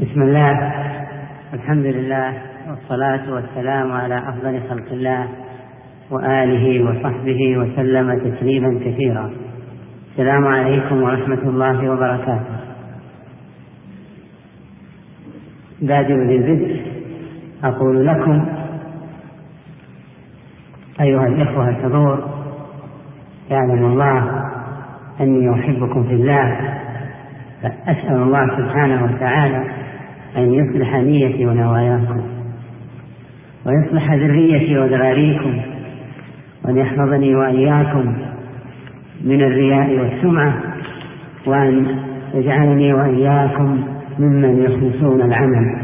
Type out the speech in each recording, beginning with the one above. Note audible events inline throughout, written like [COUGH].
بسم الله. الحمد لله والصلاة والسلام على أفضل خلق الله وآله وصحبه وسلم تسليما كثيرا. السلام عليكم ورحمة الله وبركاته. بادر بالبدء أقول لكم أيها الإخوة الحضور يعلم الله أني أحبكم في الله فأسأل الله سبحانه وتعالى أن يصلح نيتي ونواياكم ويصلح ذريتي وذراريكم وأن يحفظني وإياكم من الرياء والسمعة وأن يجعلني وإياكم ممن يخلصون العمل.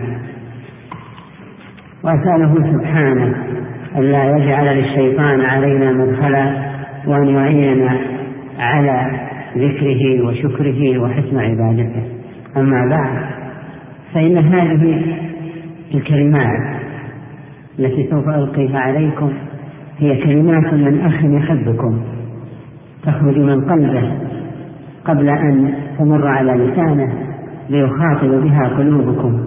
وأسأله سبحانه أن لا يجعل للشيطان علينا مدخلا وأن يعيننا على ذكره وشكره وحسن عبادته. أما بعد فإن هذه الكلمات التي سوف ألقيها عليكم هي كلمات من أخ يحبكم. تخرج من قلبه قبل أن تمر على لسانه ليخاطب بها قلوبكم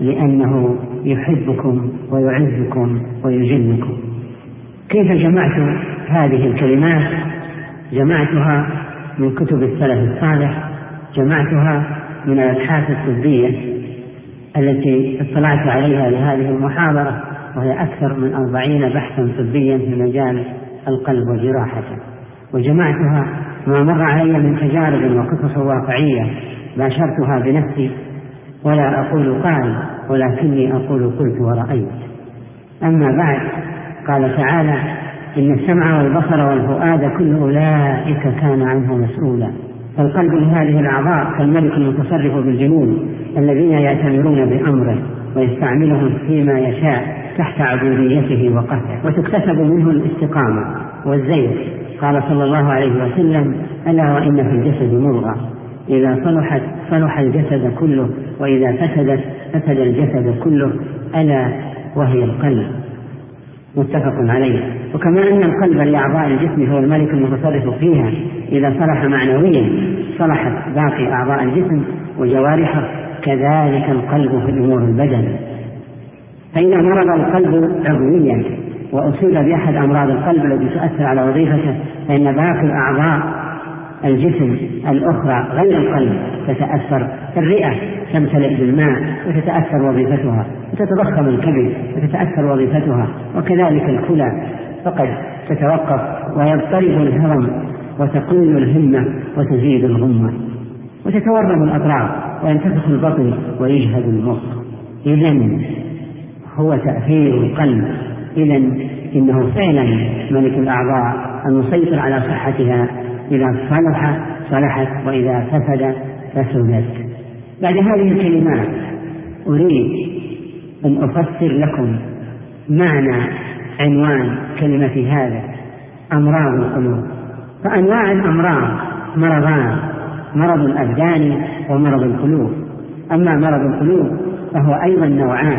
لأنه يحبكم ويعزكم ويجلكم كيف جمعت هذه الكلمات؟ جمعتها من كتب السلف الصالح جمعتها من الأبحاث الطبية التي اطلعت عليها لهذه المحاضرة وهي أكثر من أربعين بحثا طبيا في مجال القلب وجراحته. وجمعتها ما مر علي من تجارب وقصص واقعية باشرتها بنفسي ولا أقول قال ولكني أقول قلت ورأيت. أما بعد قال تعالى إن السمع والبصر والفؤاد كل أولئك كان عنه مسؤولا. فالقلب لهذه الأعضاء كالملك المتصرف بالجنود الذين يأتمرون بأمره ويستعملهم فيما يشاء تحت عبوديته وقهره وتكتسب منه الاستقامة والزيت. قال صلى الله عليه وسلم ألا وإن في الجسد مضغة إذا صلحت صلح الجسد كله وإذا فسدت فسد الجسد كله. ألا وهي القلب. متفق عليه. وكما أن القلب لأعضاء الجسم هو الملك المتصرف فيها. إذا صلح معنويا صلحت باقي أعضاء الجسم وجوارحه. كذلك القلب في أمور البدن فإذا مرض القلب عضويا وأصيب بأحد أمراض القلب التي تؤثر على وظيفته فإن باقي أعضاء الجسم الأخرى غير القلب تتأثر. الرئة تمتلئ بالماء وتتأثر وظيفتها وتتضخم الكبد وتتأثر وظيفتها وكذلك الكلى فقد تتوقف ويضطرب الهرم وتقل الهمة وتزيد الغمة. وتتورم الأطراف وينتفخ البطن ويجهد المخ. إذا هو تأثير القلب. إذا إنه فعلا ملك الأعضاء المسيطر على صحتها. إذا صلح صلحت وإذا فسد فسدت. بعد هذه الكلمات أريد أن أفسر لكم معنى عنوان كلمة هذا. أمراض القلوب. فأنواع الأمراض مرضان. مرض الأبدان ومرض القلوب. أما مرض القلوب فهو أيضا نوعان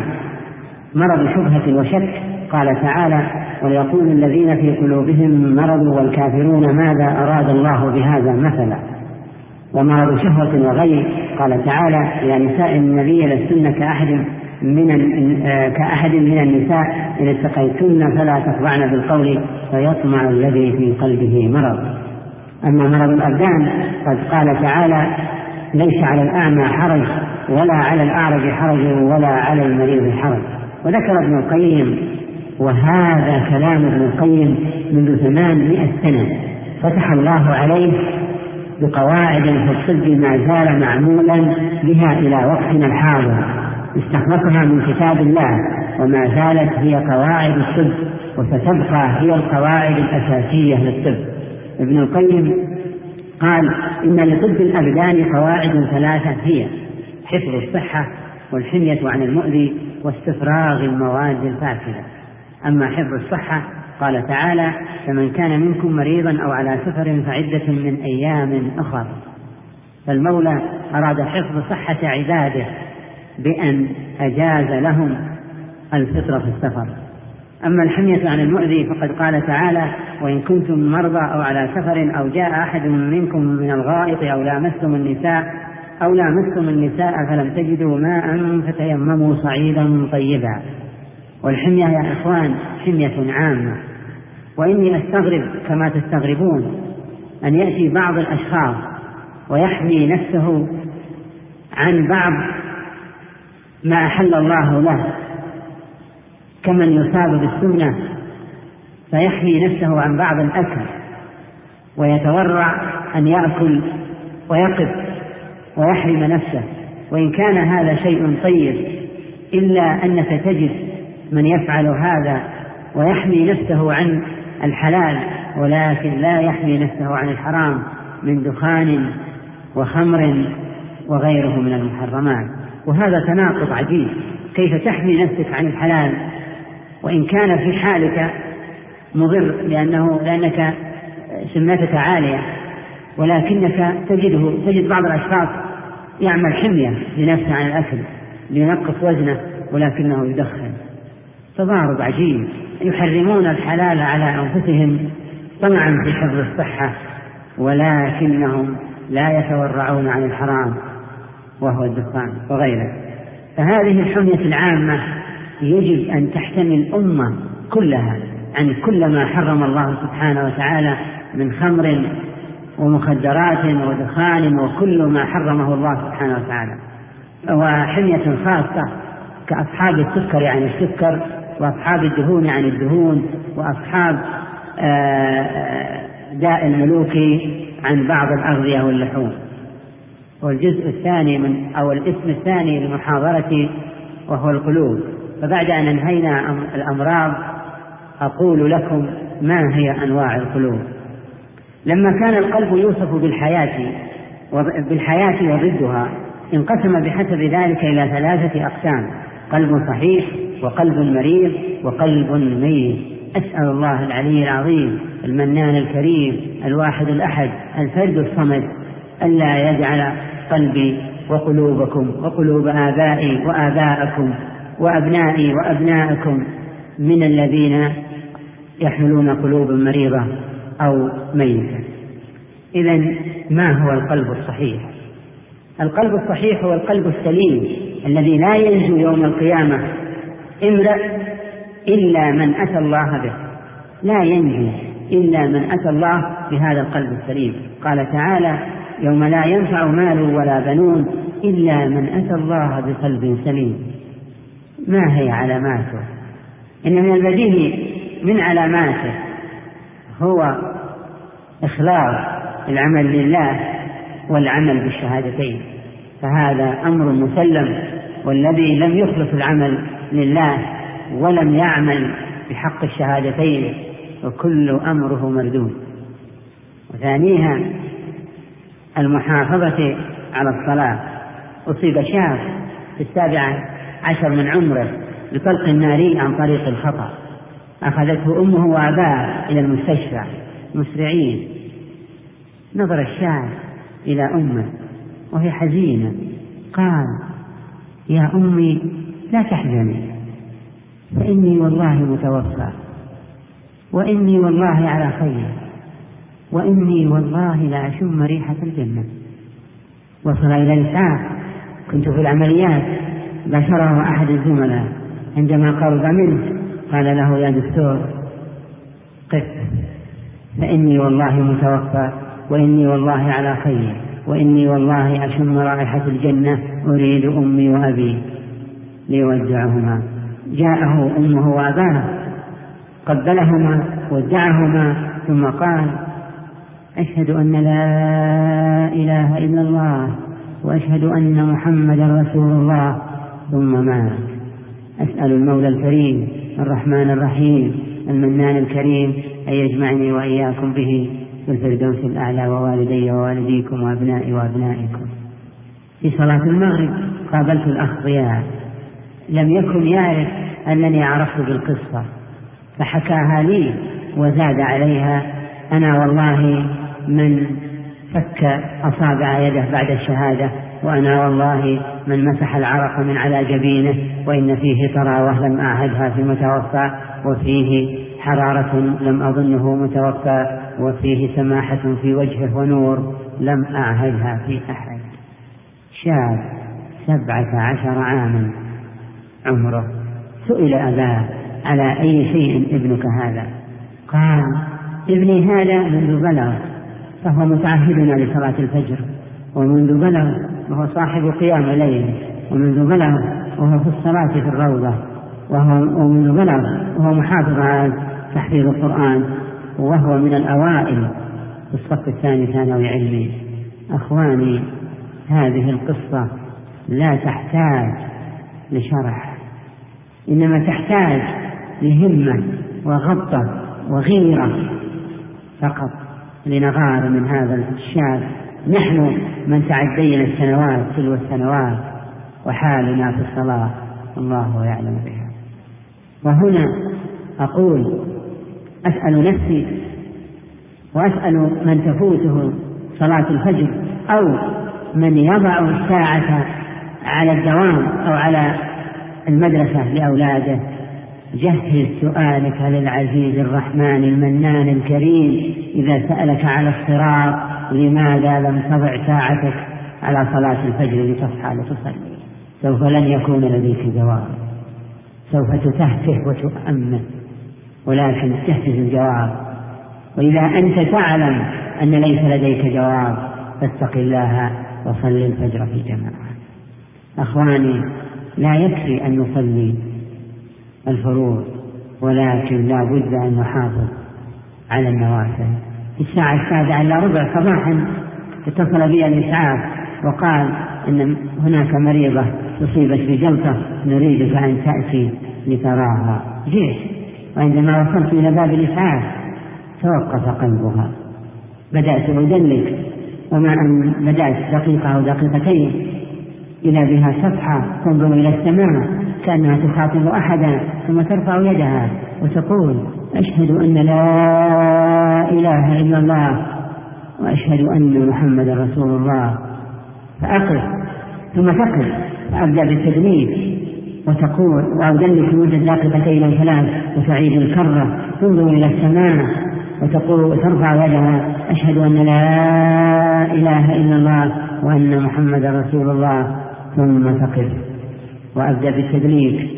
مرض شبهة وشك قال تعالى وليقول الذين في قلوبهم مرض والكافرون ماذا أراد الله بهذا مثلا. ومرض شهوة وغير قال تعالى يا نساء النبي لستن كأحد من كأحد من النساء إن اتقيتن فلا تخضعن بالقول فيطمع الذي في قلبه مرض. أما مرض الأبدان قد قال تعالى ليس على الأعمى حرج ولا على الأعرج حرج ولا على المريض حرج. وذكر ابن القيم وهذا كلام ابن القيم منذ ثمانمائة سنة فتح الله عليه بقواعد في الطب ما زال معمولا بها إلى وقتنا الحاضر استخلصها من كتاب الله وما زالت هي قواعد الطب وستبقى هي القواعد الأساسية للطب ابن القيم قال إن لطب الأبدان قواعد ثلاثة هي حفظ الصحة والحمية عن المؤذي واستفراغ المواد الفاسدة. أما حفظ الصحة قال تعالى فمن كان منكم مريضا أو على سفر فعدة من أيام أخر. فالمولى أراد حفظ صحة عباده بأن أجاز لهم الفطر في السفر. أما الحمية عن المؤذي فقد قال تعالى وإن كنتم مرضى أو على سفر أو جاء أحد منكم من الغائط أو لامستم النساء أو لامستم النساء فلم تجدوا ماء فتيمموا صعيدا طيبا. والحمية يا إخوان حمية عامة. وإني أستغرب كما تستغربون أن يأتي بعض الأشخاص ويحمي نفسه عن بعض ما أحل الله له. كمن يصاب بالسنة فيحمي نفسه عن بعض الأكل ويتورع أن يأكل ويقف ويحرم نفسه. وإن كان هذا شيء طيب إلا أنك تجد من يفعل هذا ويحمي نفسه عن الحلال ولكن لا يحمي نفسه عن الحرام من دخان وخمر وغيره من المحرمات. وهذا تناقض عجيب. كيف تحمي نفسك عن الحلال؟ وإن كان في حالك مضر لأنه لأنك سمتك عالية ولكنك تجده تجد بعض الأشخاص يعمل حمية لنفسه عن الأكل لينقص وزنه ولكنه يدخن. تضارب عجيب يحرمون الحلال على أنفسهم طمعا في حفظ الصحة ولكنهم لا يتورعون عن الحرام وهو الدخان وغيره. فهذه الحمية العامة يجب أن تحتمي الأمة كلها عن كل ما حرم الله سبحانه وتعالى من خمر ومخدرات ودخان وكل ما حرمه الله سبحانه وتعالى. وحمية خاصة كأصحاب السكر عن السكر وأصحاب الدهون عن الدهون وأصحاب آه، داء الملوك عن بعض الأغذية واللحوم. والجزء الثاني من أو الاسم الثاني للمحاضرة وهو القلوب. فبعد أن أنهينا الأمراض أقول لكم ما هي أنواع القلوب. لما كان القلب يوصف بالحياة بالحياة وضدها انقسم بحسب ذلك إلى ثلاثة أقسام قلب صحيح وقلب مريض وقلب ميت. أسأل الله العلي العظيم المنان الكريم الواحد الأحد الفرد الصمد ألا يجعل قلبي وقلوبكم وقلوب آبائي وآباءكم وأبنائي وأبنائكم من الذين يحملون قلوبا مريضة أو ميتة. إذا ما هو القلب الصحيح؟ القلب الصحيح هو القلب السليم الذي لا ينجو يوم القيامة امرأ إلا من أتى الله به. لا ينجو إلا من أتى الله بهذا القلب السليم. قال تعالى يوم لا ينفع مال ولا بنون إلا من أتى الله بقلب سليم. ما هي علاماته؟ إن من البديهي من علاماته هو إخلاص العمل لله والعمل بالشهادتين فهذا أمر مسلم والذي لم يخلص العمل لله ولم يعمل بحق الشهادتين وكل أمره مردود. وثانيها المحافظة على الصلاة. أصيب شاب في السابعة عشر من عمره بطلق الناري عن طريق الخطأ. أخذته أمه وأباه إلى المستشفى مسرعين. نظر الشاب إلى أمه وهي حزينة. قال يا أمي لا تحزني فإني والله متوفى وإني والله على خير وإني والله لأشم ريحة الجنة. وصل إلى الإسعاف. كنت في العمليات. بشره أحد الزملاء عندما قرب منه قال له يا دكتور قف فإني والله متوفى وإني والله على خير وإني والله أشم رائحة الجنة أريد أمي وأبي ليودعهما جاءه أمه وأباه قبلهما ودعهما ثم قال أشهد أن لا إله إلا الله وأشهد أن محمدا رسول الله ثم مات أسأل المولى الكريم الرحمن الرحيم المنان الكريم أن يجمعني وإياكم به في الفردوس الأعلى ووالدي ووالديكم وأبنائي وأبنائكم. في صلاة المغرب قابلت الأخ ضياء لم يكن يعرف أنني عرفت بالقصة. فحكاها لي وزاد عليها أنا والله من فك أصابع يده بعد الشهادة وأنا والله من مسح العرق من على جبينه وإن فيه طراوة لم أعهدها في متوفى وفيه حرارة لم أظنه شاب سبعة عشر عاما عمره. سئل أباه على أي شيء ابنك هذا؟ قال ابني هذا منذ بلغ فهو متعهدنا لصلاة الفجر ومنذ بلغ وهو صاحب قيام ليل ومنذ بلغ وهو في الصلاة في الروضة وهو ومنذ بلغ وهو محافظ على تحفيظ القرآن وهو من الأوائل في الصف الثاني ثانوي علمي. أخواني هذه القصة لا تحتاج لشرح إنما تحتاج لهمة وغبطة وغيرة فقط لنغار من هذا الشاب نحن من تعدينا السنوات تلو السنوات وحالنا في الصلاة. الله يعلم بها. وهنا أقول أسأل نفسي وأسأل من تفوته صلاة الفجر أو من يضع الساعة على الدوام أو على المدرسة لأولاده. جهز سؤالك للعزيز الرحمن المنان الكريم إذا سألك على الصراط. لماذا لم تضع ساعتك على صلاة الفجر لتصحى لتصلي؟ سوف لن يكون لديك جواب. سوف تتهته وتؤمن ولكن تحجز الجواب. وإذا أنت تعلم أن ليس لديك جواب فاتق الله وصل الفجر في جماعة. أخواني لا يكفي أن نصلي الفروض ولكن لا بد أن نحافظ على النوافل. في الساعة السابعة إلا ربع صباحا اتصل بي الإسعاف وقال إن هناك مريضة أصيبت بجلطة نريدك أن تأتي لتراها. جئت وعندما وصلت إلى باب الإسعاف توقف قلبها. بدأت أدلك وما أن بدأت دقيقة أو دقيقتين إذا بها صفحة تنظر إلى السماء كأنها تخاطب أحدا ثم ترفع يدها. وتقول أشهد أن لا إله إلا الله وأشهد أن محمدا رسول الله. فأقف ثم تقف فأبدأ بالتدليل وتقول وأدلك لمدة دقيقتين أو ثلاث وتعيد الكرة تنظر إلى السماء وتقول ترفع يدها أشهد أن لا إله إلا الله وأن محمدا رسول الله. ثم تقف وأبدأ بالتدليك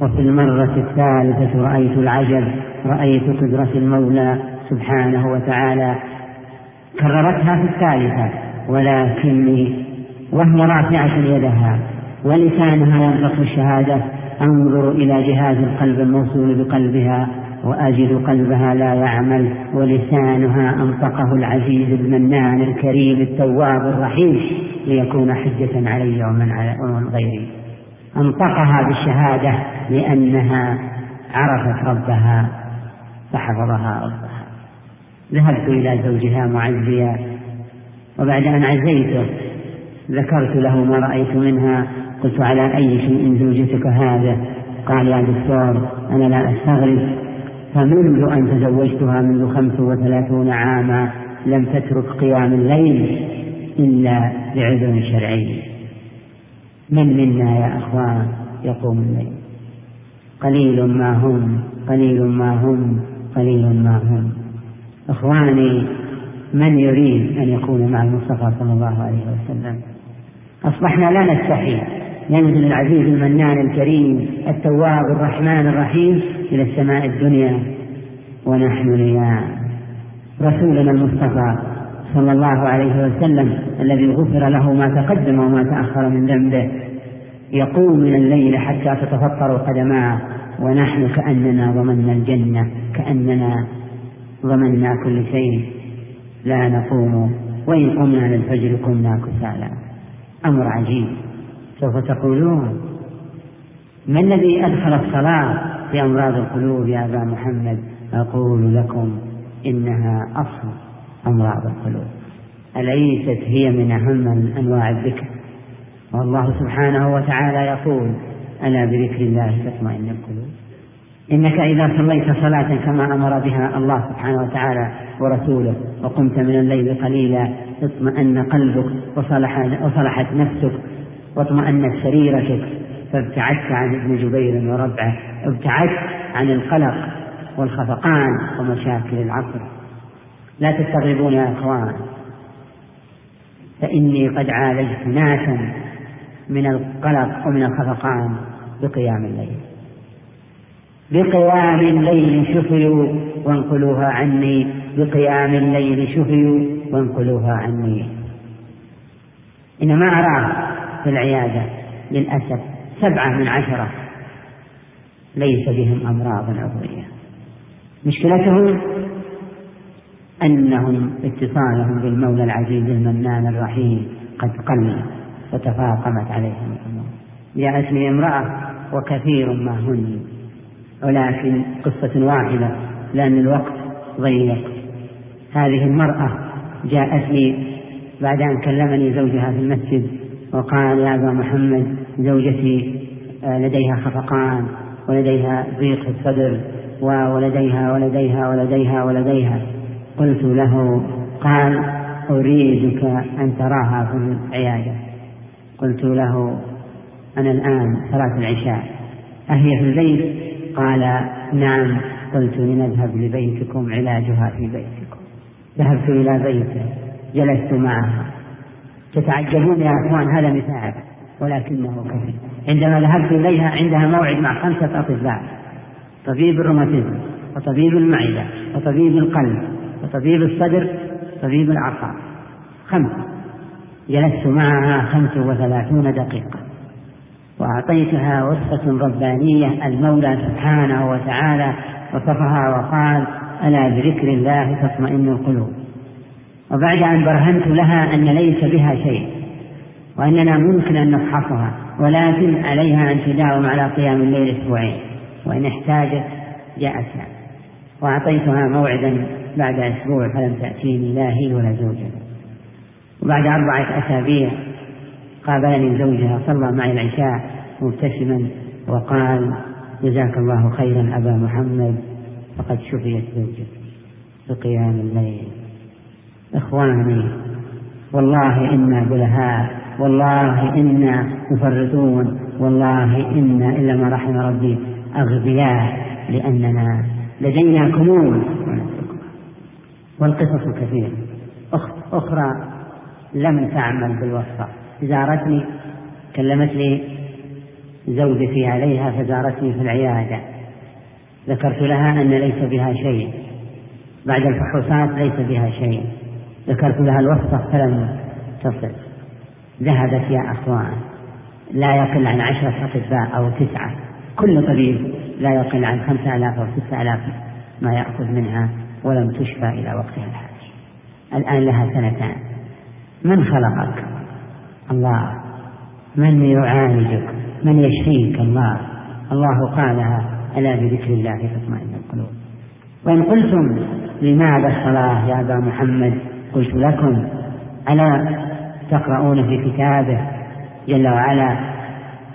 وفي المرة الثالثة رأيت العجب رأيت قدرة المولى سبحانه وتعالى. كررتها في الثالثة ولكني وهي رافعة يدها ولسانها ينطق الشهادة أنظر إلى جهاز القلب الموصول بقلبها وأجد قلبها لا يعمل ولسانها أنطقه العزيز المنان الكريم التواب الرحيم ليكون حجة علي ومن, ومن غيري. أنطقها بالشهادة لأنها عرفت ربها فحفظها ربها. ذهبت إلى زوجها معزيا وبعد أن عزيته ذكرت له ما رأيت منها قلت على أي شيء زوجتك هذا؟ قال يا دكتور أنا لا أستغرب. فمنذ أن تزوجتها منذ خمس وثلاثون عاما لم تترك قيام الليل إلا لعذر شرعي. من منا يا أخوان يقوم الليل؟ قليل ما هم قليل ما هم قليل ما هم. إخواني من يريد أن يكون مع المصطفى صلى الله عليه وسلم؟ أصبحنا لا نستحي. ينزل العزيز المنان الكريم التواب الرحمن الرحيم إلى السماء الدنيا. ونحن نيام رسولنا المصطفى صلى الله عليه وسلم الذي غفر له ما تقدم وما تأخر من ذنبه. يقوم من الليل حتى تتفطر قدماه ونحن كأننا ضمنا الجنة كأننا ضمنا كل شيء. لا نقوم وإن قمنا للفجر قمنا كسالى. أمر عجيب. سوف تقولون ما الذي أدخل الصلاة في أمراض القلوب يا أبا محمد؟ أقول لكم إنها أصل. أمراض القلوب. أليست هي من أهم أنواع الذكر؟ والله سبحانه وتعالى يقول ألا بذكر الله تطمئن القلوب؟ إنك إذا صليت صلاة كما أمر بها الله سبحانه وتعالى ورسوله وقمت من الليل قليلا اطمأن قلبك وصلح وصلحت نفسك واطمأنت سريرتك فابتعدت عن ابن جبير وربعه ابتعدت عن القلق والخفقان ومشاكل العصر. لا تستغربون يا إخوان فإني قد عالجت ناسا من القلق ومن الخفقان بقيام الليل. بقيام الليل شفيوا وانقلوها عني بقيام الليل شفيوا وانقلوها عني. إنما أراه في العيادة للأسف سبعة من عشرة ليس بهم أمراض عضوية. مشكلتهم أنهم اتصالهم بالمولى العزيز المنان الرحيم قد قل وتفاقمت عليهم. الأمور جاءتني امرأة وكثير ما هن ولكن قصة واحدة لأن الوقت ضيق. هذه المرأة جاءتني بعد أن كلمني زوجها في المسجد وقال يا أبا محمد زوجتي آه، لديها خفقان ولديها ضيق الصدر ولديها ولديها ولديها ولديها. قلت له قال أريدك أن تراها في العيادة. قلت له أنا الآن صلاة العشاء. أهي في البيت؟ قال نعم. قلت لنذهب لبيتكم علاجها في بيتكم. ذهبت إلى بيته جلست معها. تتعجبون يا أخوان هذا مثال ولكنه كثير. عندما ذهبت إليها عندها موعد مع خمسة أطباء طبيب الروماتيزم وطبيب المعدة وطبيب القلب. وطبيب الصدر وطبيب الأعصاب خمسة جلست معها خمس وثلاثون دقيقة. وأعطيتها وصفة ربانية المولى سبحانه وتعالى وصفها وقال ألا بذكر الله تطمئن القلوب. وبعد أن برهنت لها أن ليس بها شيء وأننا ممكن أن نفحصها ولكن عليها أن تداوم على قيام الليل أسبوعين وإن احتاجت جاءتها وأعطيتها موعدا بعد أسبوع فلم تأتيني لا هي ولا زوجها. وبعد أربعة أسابيع قابلني زوجها صلى معي العشاء مبتسما وقال جزاك الله خيرا أبا محمد فقد شفيت زوجك بقيام الليل. إخواني والله إنا بلهاء والله إنا مفرطون والله إنا إلا ما رحم ربي أغبياء لأننا لدينا كنوز والقصص كثيرة أخرى لم تعمل بالوصفة زارتني كلمتني زوجتي عليها فزارتني في العيادة. ذكرت لها أن ليس بها شيء. بعد الفحوصات ليس بها شيء. ذكرت لها الوصفة فلم تصل. ذهبت يا أخوان لا يقل عن عشرة أطباء أو تسعة. كل طبيب لا يقل عن خمسة آلاف أو ستة آلاف ما يأخذ منها ولم تشفى إلى وقتها الحالي الآن لها سنتان. من خلقك؟ الله. من يعالجك؟ من يشفيك؟ الله. الله قالها ألا بذكر الله تطمئن القلوب. وإن قلتم لماذا الصلاة يا أبا محمد؟ قلت لكم ألا تقرؤون في كتابه جل وعلا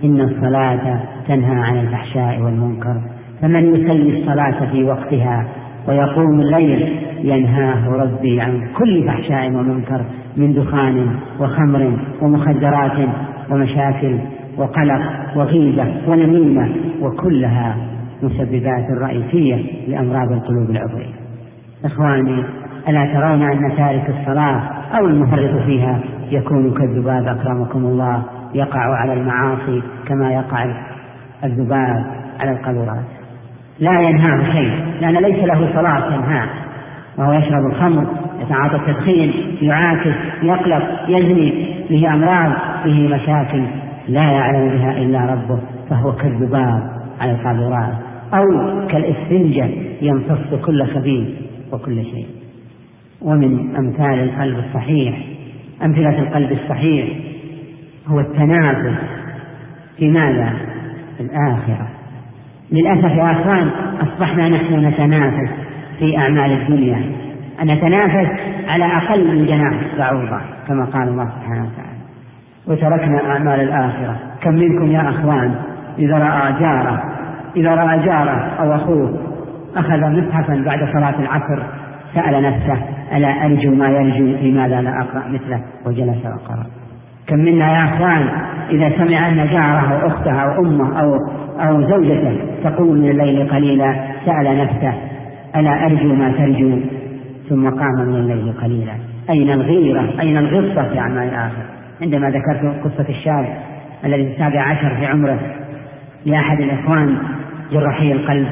إن الصلاة تنهى عن الفحشاء والمنكر فمن يصلي الصلاة في وقتها ويقوم الليل ينهاه ربي عن كل فحشاء ومنكر من دخان وخمر ومخدرات ومشاكل وقلق وغيبة ونميمة وكلها مسببات رئيسية لأمراض القلوب العضوية. إخواني ألا ترون أن تارك الصلاة أو المفرط فيها يكون كالذباب أكرمكم الله يقع على المعاصي كما يقع الذباب على القذورات. لا ينهاه شيء لأن ليس له صلاة ينهاه وهو يشرب الخمر يتعاطى التدخين يعاكس يقلق يزني به أمراض به مشاكل. لا يعلم بها إلا ربه فهو كالذباب على القاذورات أو كالإسفنجة يمتص كل خبيث وكل شيء. ومن أمثال القلب الصحيح أمثلة القلب الصحيح هو التنافس. في ماذا؟ الآخرة. للأسف يا أخوان أصبحنا نحن نتنافس في أعمال الدنيا. نتنافس على أقل من جناح بعوضة كما قال الله سبحانه وتعالى. وتركنا أعمال الآخرة. كم منكم يا أخوان؟ إذا رأى جاره إذا رأى جاره أو أخوه أخذ مصحفا بعد صلاة العصر سأل نفسه ألا أرجو ما يرجو لماذا لا أقرأ مثله؟ وجلس وقرأ. كم منا يا أخوان إذا سمع أن جاره أو أخته أو أمه أو أو زوجته تقوم من الليل قليلا سأل نفسه ألا أرجو ما ترجو؟ ثم قام من الليل قليلا. أين الغيرة؟ أين الغصة في أعمال الآخرة عندما ذكرت قصة الشاب الذي السابع عشر في عمره لأحد الإخوان جراحي القلب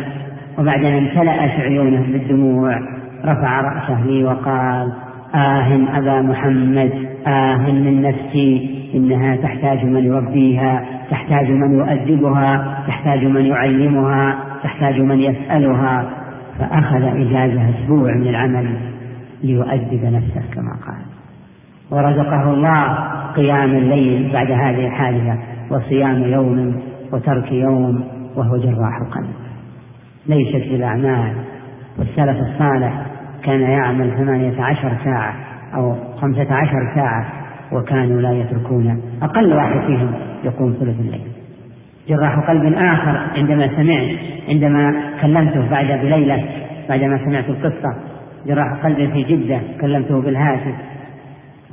وبعد أن امتلأت عيونه بالدموع رفع رأسه لي وقال آه أبا محمد آه من نفسي. إنها تحتاج من يربيها تحتاج من يؤدبها تحتاج من يعلمها تحتاج من يسألها. فأخذ إجازة أسبوع من العمل ليؤدب نفسه كما قال. ورزقه الله قيام الليل بعد هذه الحادثة وصيام يوم وترك يوم وهو جراح القلب ليست بالأعمال والسلف الصالح كان يعمل ثمانية عشر ساعة أو خمسة عشر ساعة وكانوا لا يتركون. أقل واحد فيهم يقوم ثلث الليل. جراح قلب آخر عندما سمعت عندما كلمته بعد بليلة بعدما سمعت القصة. جراح قلب في جدة كلمته بالهاتف.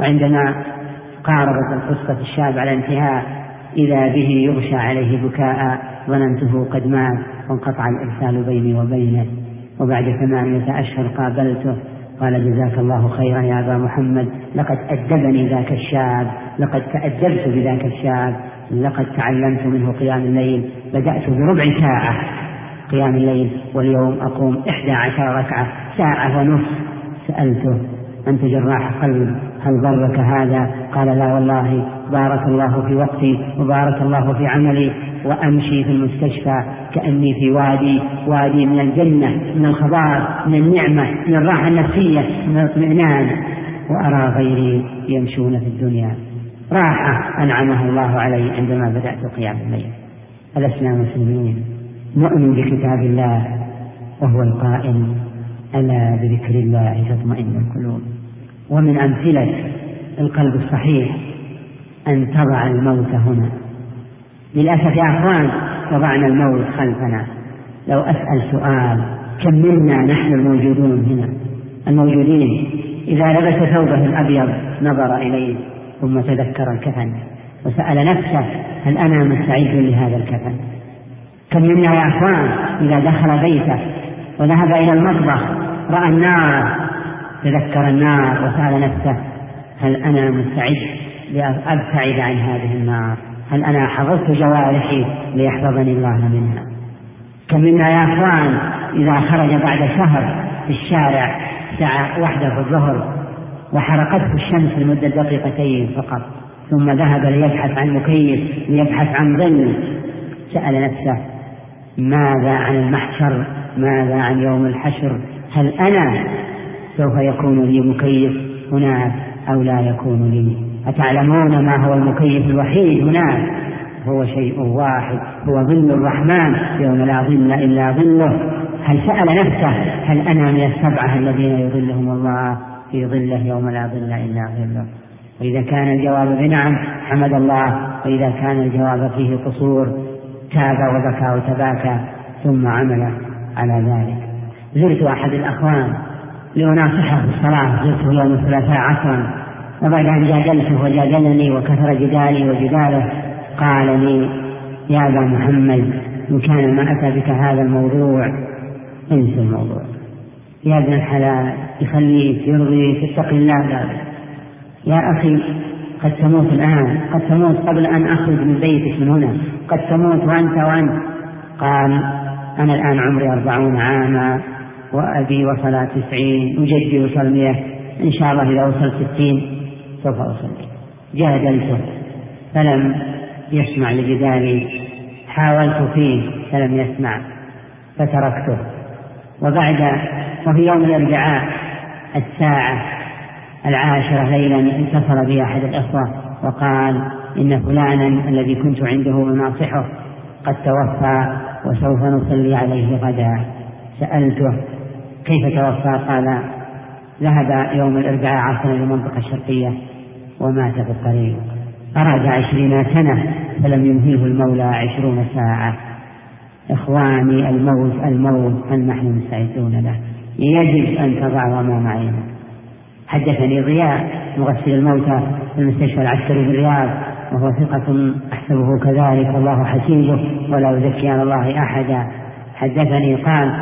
وعندما قاربت القصة الشاب على انتهاء إذا به يغشى عليه بكاء ظننته قد مات وانقطع الإرسال بيني وبينه. وبعد ثمانية أشهر قابلته. قال جزاك الله خيرا يا أبا محمد. لقد أدبني ذاك الشاب. لقد تأدبت بذاك الشاب. لقد تعلمت منه قيام الليل. بدأت بربع ساعة قيام الليل. واليوم أقوم إحدى عشر ركعة. ساعة ونصف. سألته أنت جراح قلب هل ضرك هذا؟ قال لا والله. بارك الله في وقتي وبارك الله في عملي. وأمشي في المستشفى كأني في وادي وادي من الجنة من الخضار من النعمة من الراحة النفسية من الاطمئنان. وأرى غيري يمشون في الدنيا. راحة أنعمه الله علي عندما بدأت قيام الليل. ألسنا مسلمين؟ نؤمن بكتاب الله. وهو القائل ألا بذكر الله تطمئن القلوب. ومن أمثلة القلب الصحيح أن تضع الموت هنا. للأسف يا أخوان وضعنا الموت خلفنا. لو أسأل سؤال كم منا نحن الموجودون هنا؟ الموجودين إذا لبس ثوبه الأبيض نظر إليه ثم تذكر الكفن وسأل نفسه هل أنا مستعد لهذا الكفن؟ كم منا يا أخوان إذا دخل بيته وذهب إلى المطبخ رأى النار تذكر النار وسأل نفسه هل أنا مستعد لأبتعد عن هذه النار؟ هل أنا حفظت جوارحي ليحفظني الله منها. كم منا يا أخوان إذا خرج بعد شهر في الشارع ساعة واحدة في الظهر وحرقته الشمس لمدة دقيقتين فقط ثم ذهب ليبحث عن مكيف ليبحث عن ظل. سأل نفسه ماذا عن المحشر؟ ماذا عن يوم الحشر؟ هل أنا سوف يكون لي مكيف هناك أو لا يكون لي. أتعلمون ما هو المكيف الوحيد هناك هو شيء واحد هو ظل الرحمن. يوم لا ظل إلا ظله. هل سأل نفسه هل أنا من السبعة الذين يظلهم الله في ظله يوم لا ظل إلا ظله؟ وإذا كان الجواب بنعم حمد الله. وإذا كان الجواب فيه قصور تاب وبكى وتباكى ثم عمل على ذلك. زرت أحد الأخوان لأناصحه الصلاة زرته يوم الثلاثاء عصرا. وبعد أن جادلته وجادلني وكثر جدالي وجداله قال لي يا أبا محمد إن كان ما أتى بك هذا الموضوع انسى الموضوع. يا ابن الحلال يخليك يرضيك اتق الله لا يا أخي قد تموت الآن قد تموت قبل أن أخرج من بيتك من هنا قد تموت وأنت وأنت. قال أنا الآن عمري أربعون عاما وأبي وصل تسعين وجدي وصل مئة إن شاء الله إذا وصل ستين. سوف أصلي جادلته فلم يسمع لجدالي حاولت فيه فلم يسمع. فتركته. وبعد وفي يوم الأربعاء الساعة العاشرة ليلا اتصل بي أحد الإخوة وقال إن فلانا الذي كنت عنده أناصحه قد توفى وسوف نصلي عليه غدا. سألته كيف توفى؟ قال ذهب يوم الأربعاء عصرا إلى المنطقة الشرقية ومات في الطريق. أراد عشرين سنة فلم ينهيه المولى عشرون ساعة. إخواني الموت الموت هل نحن مستعدون له؟ يجب أن تضع أمام عينك حدثني ضياء مغسل الموتى في المستشفى العسكري في الرياض وهو ثقة أحسبه كذلك الله حسيبه ولا يزكي على الله أحدا. حدثني قال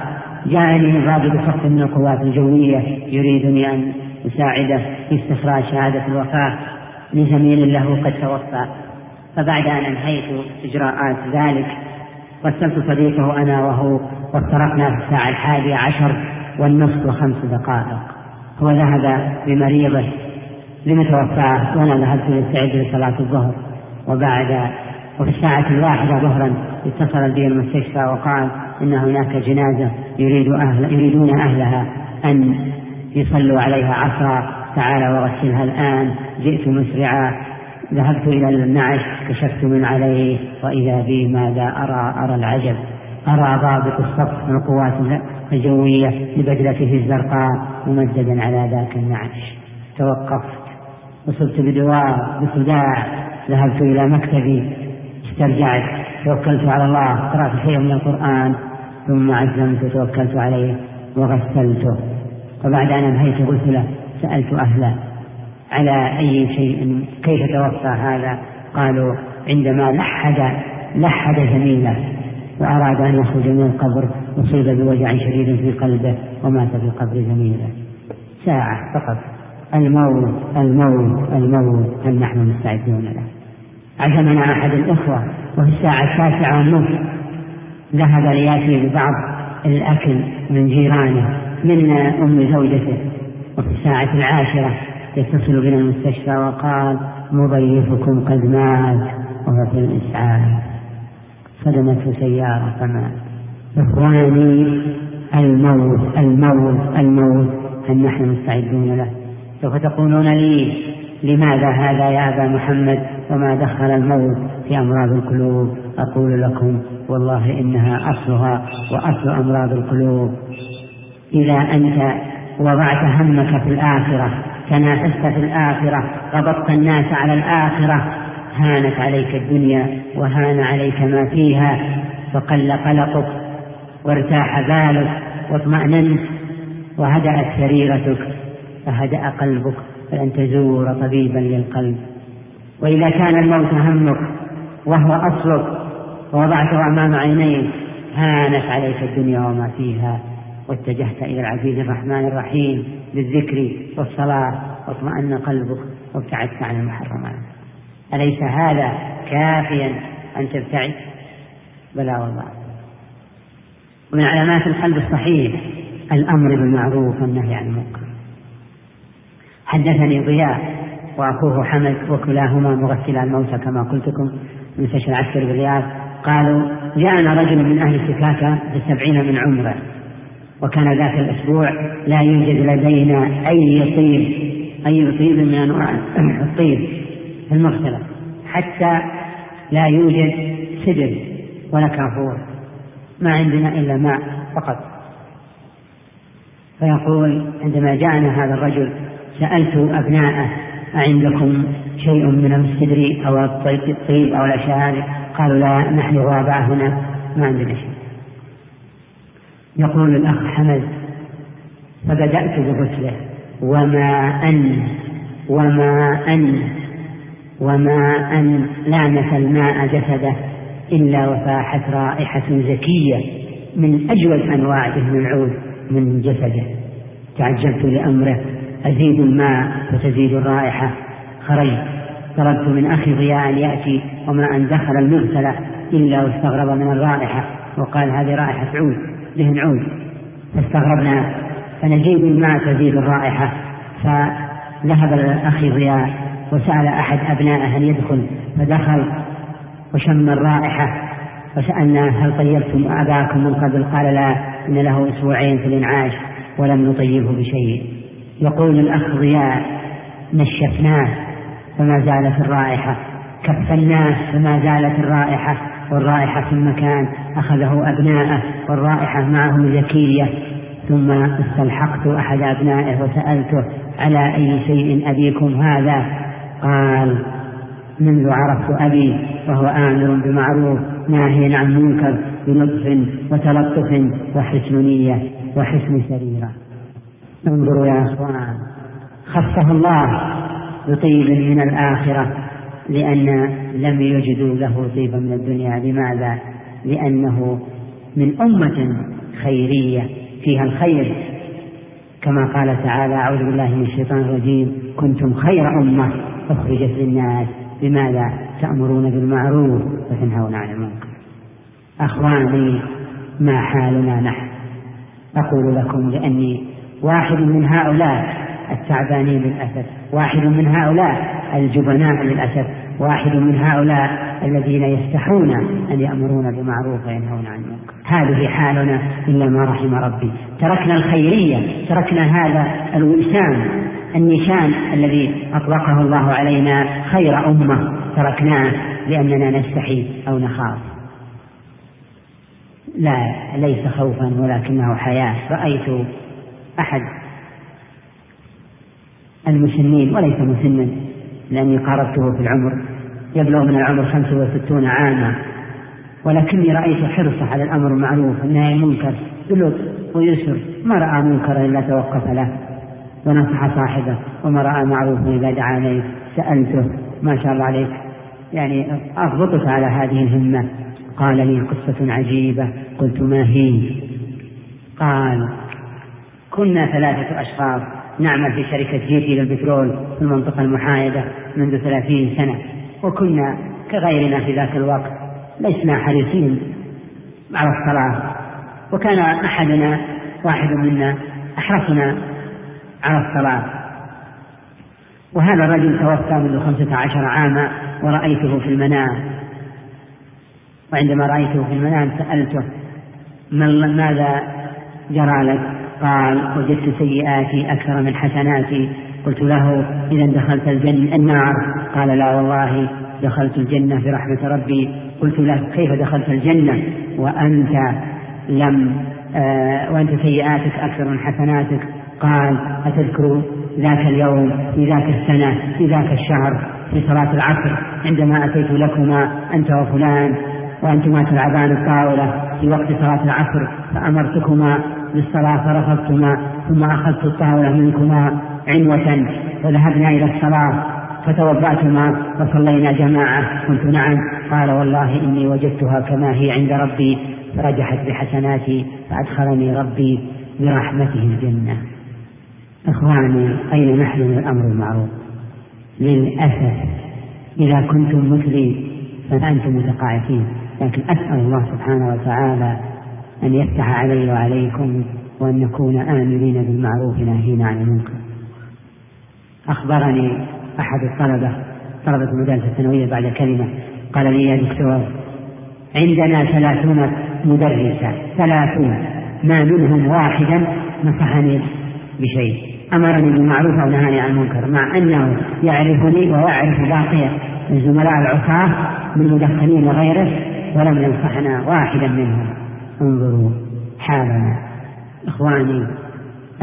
جاءني ضابط شخص من القوات الجوية يريدني أن يساعده في استخراج شهادة الوفاة لزميل له قد توفى. فبعد أن أنهيت إجراءات ذلك رسلت صديقه أنا وهو وافترقنا في الساعة الحادية عشر والنصف وخمس دقائق. هو ذهب بمريضه لمتوفاه وأنا ذهبت للسعيد لصلاة الظهر. وبعد وفي الساعة الواحدة ظهرا اتصل بي المستشفى وقال إن هناك جنازة يريد أهل يريدون أهلها. أن يصلوا عليها عصرا. تعال وغسلها الآن. جئت مسرعا. ذهبت إلى النعش كشفت من عليه. وإذا بي ماذا أرى؟ أرى العجب. أرى ضابط الصف من القوات الجوية ببدلته الزرقاء ممددا على ذاك النعش توقفت. وصلت بدواء بصداع. ذهبت إلى مكتبي. استرجعت توكلت على الله قرأت شيئا من القرآن ثم عزمت وتوكلت عليه وغسلته وبعد أن أنهيت غسله سألت أهله على أي شيء كيف توفى هذا؟ قالوا عندما لحد لحد زميله وأراد أن يخرج من القبر أصيب بوجع شديد في قلبه ومات في قبر زميله ساعة فقط. الموت الموت الموت هل نحن مستعدون له؟ عزمنا أحد الإخوة وفي الساعة التاسعة والنصف ذهب ليأتي ببعض الأكل من جيرانه من أم زوجته. وفي الساعة العاشرة يتصل بنا المستشفى وقال مضيفكم قد مات وهو في الإسعاف. صدمته سيارة فمات إخواني الموت الموت الموت هل نحن مستعدون له؟ سوف تقولون لي لماذا هذا يا أبا محمد؟ وما دخل الموت في أمراض القلوب. أقول لكم والله إنها أصلها وأصل أمراض القلوب. إذا أنت وضعت همك في الآخرة تنافست في الآخرة غضبت الناس على الآخرة هانت عليك الدنيا وهان عليك ما فيها. فقل قلقك وارتاح بالك واطمأننت وهدأت سريرتك فهدأ قلبك فأن تزور طبيبا للقلب. وإذا كان الموت همك وهو أصلك ووضعته أمام عينيك هانت عليك الدنيا وما فيها. واتجهت إلى العزيز الرحمن الرحيم بالذكر والصلاة. واطمأن قلبك وابتعدت عن المحرمات. أليس هذا كافيا أن تبتعد؟ بلى والله. ومن علامات القلب الصحيح الأمر بالمعروف والنهي عن المنكر. حدثني ضياء وأخوه حمد وكلاهما مغسلا الموتى كما قلت لكم من مستشفى العسكري بالرياض قالوا جاءنا رجل من أهل سكاكة بسبعين من عمره وكان ذاك الأسبوع لا يوجد لدينا أي طيب أي طيب من أنواع الطيب في المغسلة حتى لا يوجد سدر ولا كافور ما عندنا إلا ماء فقط. فيقول عندما جاءنا هذا الرجل سألت أبناءه أعندكم شيء من السدر أو الطيب أو الأشياء هذه قالوا لا نحن غرباء هنا ما عندنا شيء. يقول الأخ حمد فبدأت بغسله. وما أن وما أن وما أن لامس الماء جسده إلا وفاحت رائحة زكية من أجود أنواع العود من جسده. تعجبت لأمره. أزيد الماء فتزيد الرائحة. خرجت طلبت من أخي ضياء أن يأتي وما أن دخل المغسلة إلا واستغرب من الرائحة وقال هذه رائحة عود دهن عود. فاستغربنا. فنزيد الماء تزيد الرائحة. فذهب الأخي ضياء وسأل أحد أبنائه أن يدخل. فدخل وشم الرائحة. وسألنا هل طيبتم أباكم من قبل؟ قال لا إن له أسبوعين في الإنعاش ولم نطيبه بشيء. يقول الأخ ضياء نشفناه فما زالت الرائحة كفناه فما زالت الرائحة والرائحة في المكان أخذه أبناءه والرائحة معه زكية ثم استلحقت أحد أبنائه وسألته على أي شيء أبيكم هذا؟ قال منذ عرفت أبي وهو آمر بمعروف ناهي عن منكر بلطف وتلطف وحسن نية وحسن سريرة. انظروا يا أخوان خصه الله بطيب من الآخرة لأن لم يجدوا له طيبا من الدنيا. لماذا؟ لأنه من أمة خيرية فيها الخير. كما قال تعالى أعوذ بالله من الشيطان الرجيم كنتم خير أمة أخرجت للناس. بماذا تأمرون بالمعروف وتنهون عن المنكر. أخواني ما حالنا نحن؟ أقول لكم لأني واحد من هؤلاء التعبانين للأسف واحد من هؤلاء الجبناء للأسف واحد من هؤلاء الذين يستحون أن يأمرون بالمعروف وينهون عن المنكر. هذه حالنا إلا ما رحم ربي. تركنا الخيرية تركنا هذا الوئسان النشان الذي أطلقه الله علينا خير أمة تركناه لأننا نستحي أو نخاف. لا ليس خوفا ولكنه حياة. رأيت أحد المسنين وليس مسنا لأني قاربته في العمر. يبلغ من العمر خمسة وستون عاما. ولكني رأيت حرصه على الأمر المعروف والنهي المنكر بلطف ويسر. ما رأى منكرا إلا توقف له. ونصح صاحبه وما رأى معروفا إذا دعا إليه. سألته ما شاء الله عليك. يعني أضبطك على هذه الهمة. قال لي قصة عجيبة. قلت ما هي؟ قال كنا ثلاثة أشخاص نعمل في شركة جيتي للبترول في المنطقة المحايدة منذ ثلاثين سنة وكنا كغيرنا في ذاك الوقت لسنا حريصين على الصلاة. وكان أحدنا واحد منا أحرصنا على الصلاة. وهذا الرجل توفى منذ خمسة عشر عاما ورأيته في المنام. وعندما رأيته في المنام سألته ماذا جرى لك؟ قال وجدت سيئاتي أكثر من حسناتي. قلت له إذا دخلت الجنة النار. قال لا والله دخلت الجنة برحمة ربي. قلت له كيف دخلت الجنة؟ وأنت لم آه وأنت سيئاتك أكثر من حسناتك. قال أتذكر ذاك اليوم في ذاك السنة في ذاك الشهر في صلاة العصر عندما أتيت لكما أنت وفلان وأنتما تلعبان الطاولة في وقت صلاة العصر فأمرتكما بالصلاة فرفضتما ثم أخذت الطاولة منكما عنوة فذهبنا إلى الصلاة فتوضأتما وصلينا جماعة. قلت نعم. قال والله إني وجدتها كما هي عند ربي فرجحت بحسناتي فأدخلني ربي برحمته الجنة. إخواني أين نحن من الأمر المعروف؟ للأسف إذا كنتم مثلي فأنتم متقاعسين لكن أسأل الله سبحانه وتعالى أن يفتح علي وعليكم وأن نكون آمرين بالمعروف ناهين عن المنكر. أخبرني أحد الطلبة طلبة المدارس الثانوية بعد كلمة. قال لي يا دكتور عندنا ثلاثون مدرسة ثلاثون ما منهم واحدا نصحني بشيء. أمرني بالمعروف أو نهاني عن المنكر مع أنه يعرفني ويعرف باقي الزملاء العصاة من مدخنين وغيره ولم ينصحنا واحدا منهم. انظروا حالنا إخواني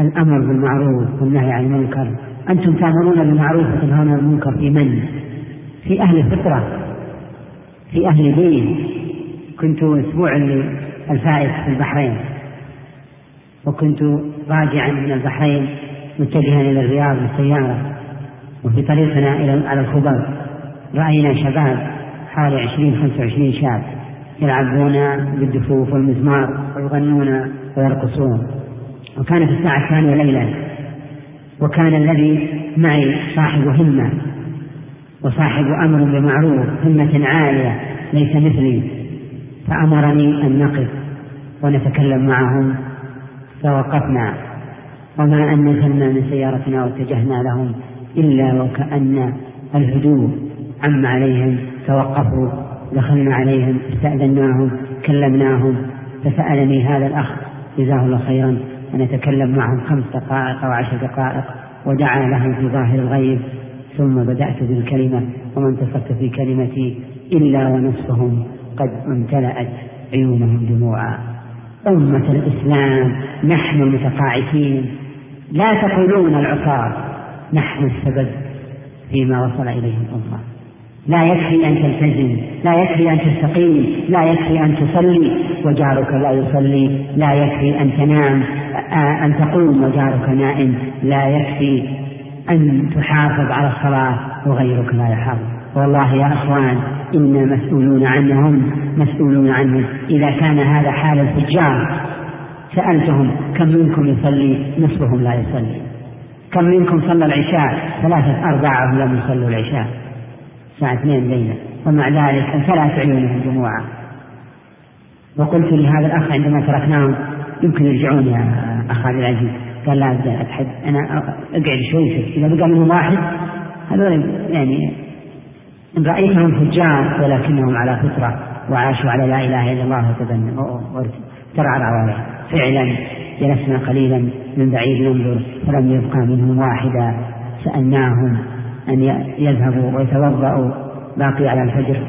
الأمر بالمعروف والنهي عن المنكر. أنتم تأمرون بالمعروف وتنهون عن المنكر في من؟ في أهل الفطرة في أهل دين. كنت أسبوع الفائت في البحرين وكنت راجعا من البحرين متجها إلى الرياض بالسيارة وفي طريقنا إلى على الخبر. رأينا شباب حوالي عشرين خمسة وعشرين شاب. يلعبون بالدفوف والمزمار ويغنون ويرقصون. وكانت الساعة الثانية ليلا وكان الذي معي صاحب همة وصاحب أمر بمعروف همة عالية ليس مثلي. فأمرني أن نقف ونتكلم معهم فوقفنا. وما أن نزلنا من سيارتنا واتجهنا لهم إلا وكأن الهدوء عم عليهم توقفوا. دخلنا عليهم استأذناهم كلمناهم فسألني هذا الأخ جزاه الله خيرا أن أتكلم معهم خمس دقائق أو عشر دقائق ودعا لهم في ظاهر الغيب. ثم بدأت بالكلمة وما انتصرت في كلمتي إلا ونصفهم قد امتلأت عيونهم دموعا. أمة الإسلام نحن المتقاعسين. لا تقولون العصاة نحن السبب فيما وصل إليه الأمة. لا يكفي أن تلتزم لا يكفي أن تستقيم لا يكفي أن تصلي وجارك لا يصلي لا يكفي أن تنام أن تقوم وجارك نائم لا يكفي أن تحافظ على الصلاة وغيرك لا يحافظ. والله يا أخوان إنا مسؤولون عنهم مسؤولون عنهم. إذا كان هذا حال الفجار سألتهم كم منكم يصلي؟ نصفهم لا يصلي. كم منكم صلى العشاء؟ ثلاثة أرباعهم لم يصلوا العشاء. الساعة اثنين ليلة ومع ذلك امتلأت عيونهم دموعا وقلت لهذا الأخ عندما تركناهم يمكن يرجعون يا أخ عبد العزيز. قال لا أتحد أنا أقعد شوي إذا بقى منهم واحد هذول يعني إن رأيتهم فجار ولكنهم على فطرة وعاشوا على لا إله إلا الله وترعرعوا عليه فعلا جلسنا قليلا من بعيد ننظر فلم يبقى منهم واحدا سألناهم أن يذهبوا ويتوضأوا باقي على الفجر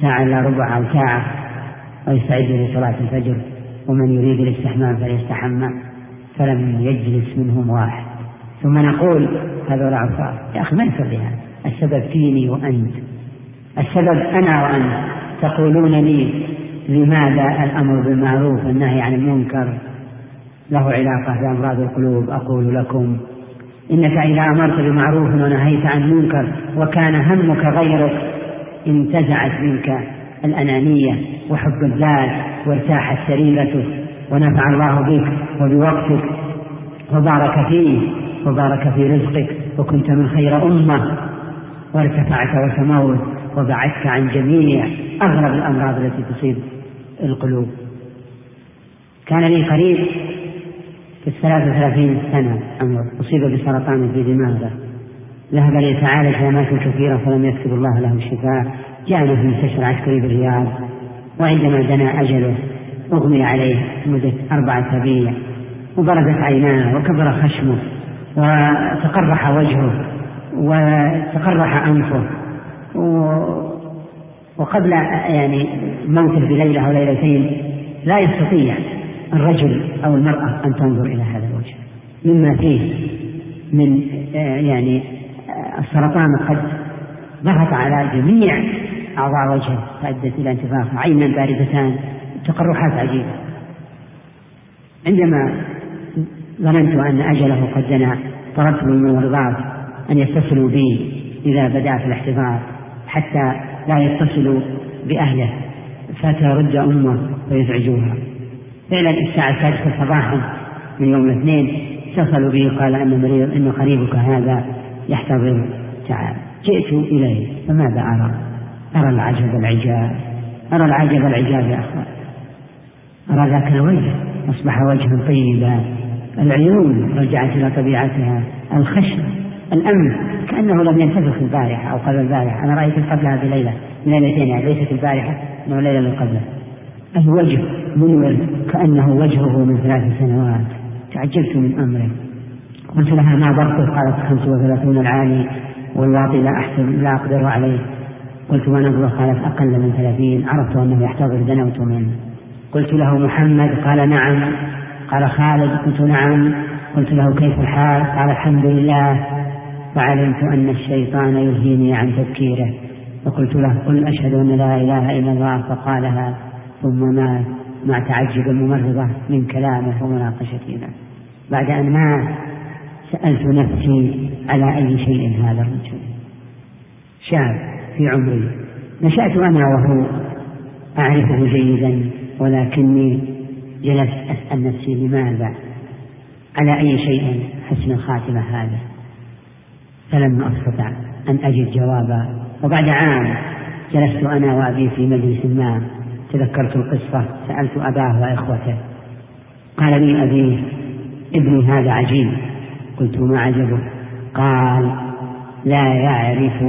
ساعة إلا ربع أو ساعة ويستعدوا لصلاة الفجر. ومن يريد الاستحمام فليستحمى فلم يجلس منهم واحد. ثم نقول هذول عصار يا أخي ما يصلي هذا السبب فيني وأنت. السبب أنا وأنت. تقولون لي لماذا الأمر بالمعروف والنهي عن المنكر؟ له علاقة بأمراض القلوب. أقول لكم إنك إذا أمرت بمعروف ونهيت عن منكر وكان همك غيرك انتزعت منك الأنانية وحب الذات وارتاحت سريرتك ونفع الله بك وبوقتك وبارك فيه وبارك في رزقك وكنت من خير أمة. وارتفعت وسموت وبعدت عن جميع أغلب الأمراض التي تصيب القلوب. كان لي قريب في الثلاث وثلاثين سنة عمر أصيب بسرطان في دماغه. ذهب ليتعالج أماكن كثيرة فلم يكتب الله له الشفاء. جاءنا في المستشفى العسكري بالرياض وعندما دنا أجله أغمي عليه مدة أربعة أسابيع. وبردت عيناه وكبر خشمه وتقرح وجهه وتقرح أنفه. وقبل يعني موته بليلة أو ليلتين لا يستطيع الرجل أو المرأة أن تنظر إلى هذا الوجه مما فيه من آه، يعني آه، السرطان قد ضغط على جميع أعضاء وجهه فأدت إلى انتفاخ عينا باردتان تقرحات عجيبة. عندما ظننت أن أجله قد دنا طلبت من الممرضات أن يتصلوا بي إذا بدأ في الاحتضار حتى لا يتصلوا بأهله فترد أمه ويزعجوها فعلا الساعة السادسة صباحا من يوم الاثنين. اتصلوا بي قال أن مريض أن قريبك هذا يحتضر. تعال. جئت إليه. فماذا أرى؟ أرى العجب العجاب أرى العجب العجاب يا أخوان. أرى ذاك الوجه. أصبح وجها طيبا. العيون رجعت إلى طبيعتها. الخشم الأمن. كأنه لم ينتفخ البارحة أو قبل البارحة. أنا رأيت قبلها بليلة من ليلتين يعني ليست البارحة إنه ليلة من قبلها الوجه منور كأنه وجهه من ثلاث سنوات. تعجبت من أمره. قلت لها ما ضبطه قالت خمس وثلاثون العالي والواطي لا أحسب لا أقدر عليه. قلت ما نبغى قالت أقل من ثلاثين. عرفت أنه يحتضر دنوت منه. قلت له محمد؟ قال نعم. قال خالد؟ قلت نعم. قلت له كيف الحال؟ قال الحمد لله. فعلمت أن الشيطان يلهيني عن تذكيره فقلت له قل أشهد أن لا إله إلا الله. فقالها ثم مات مع تعجب الممرضة من كلامه ومناقشته له بعد أن مات سألت نفسي على أي شيء هذا الرجل. شاب في عمري. نشأت أنا وهو أعرفه جيدا ولكني جلست أسأل نفسي لماذا؟ على أي شيء حسن الخاتمة هذا فلم أستطع أن أجد جوابا. وبعد عام جلست أنا وأبي في مجلس ما. تذكرت القصة سألت أباه وإخوته قال لي أبي ابني هذا عجيب. قلت ما عجبه؟ قال لا يعرف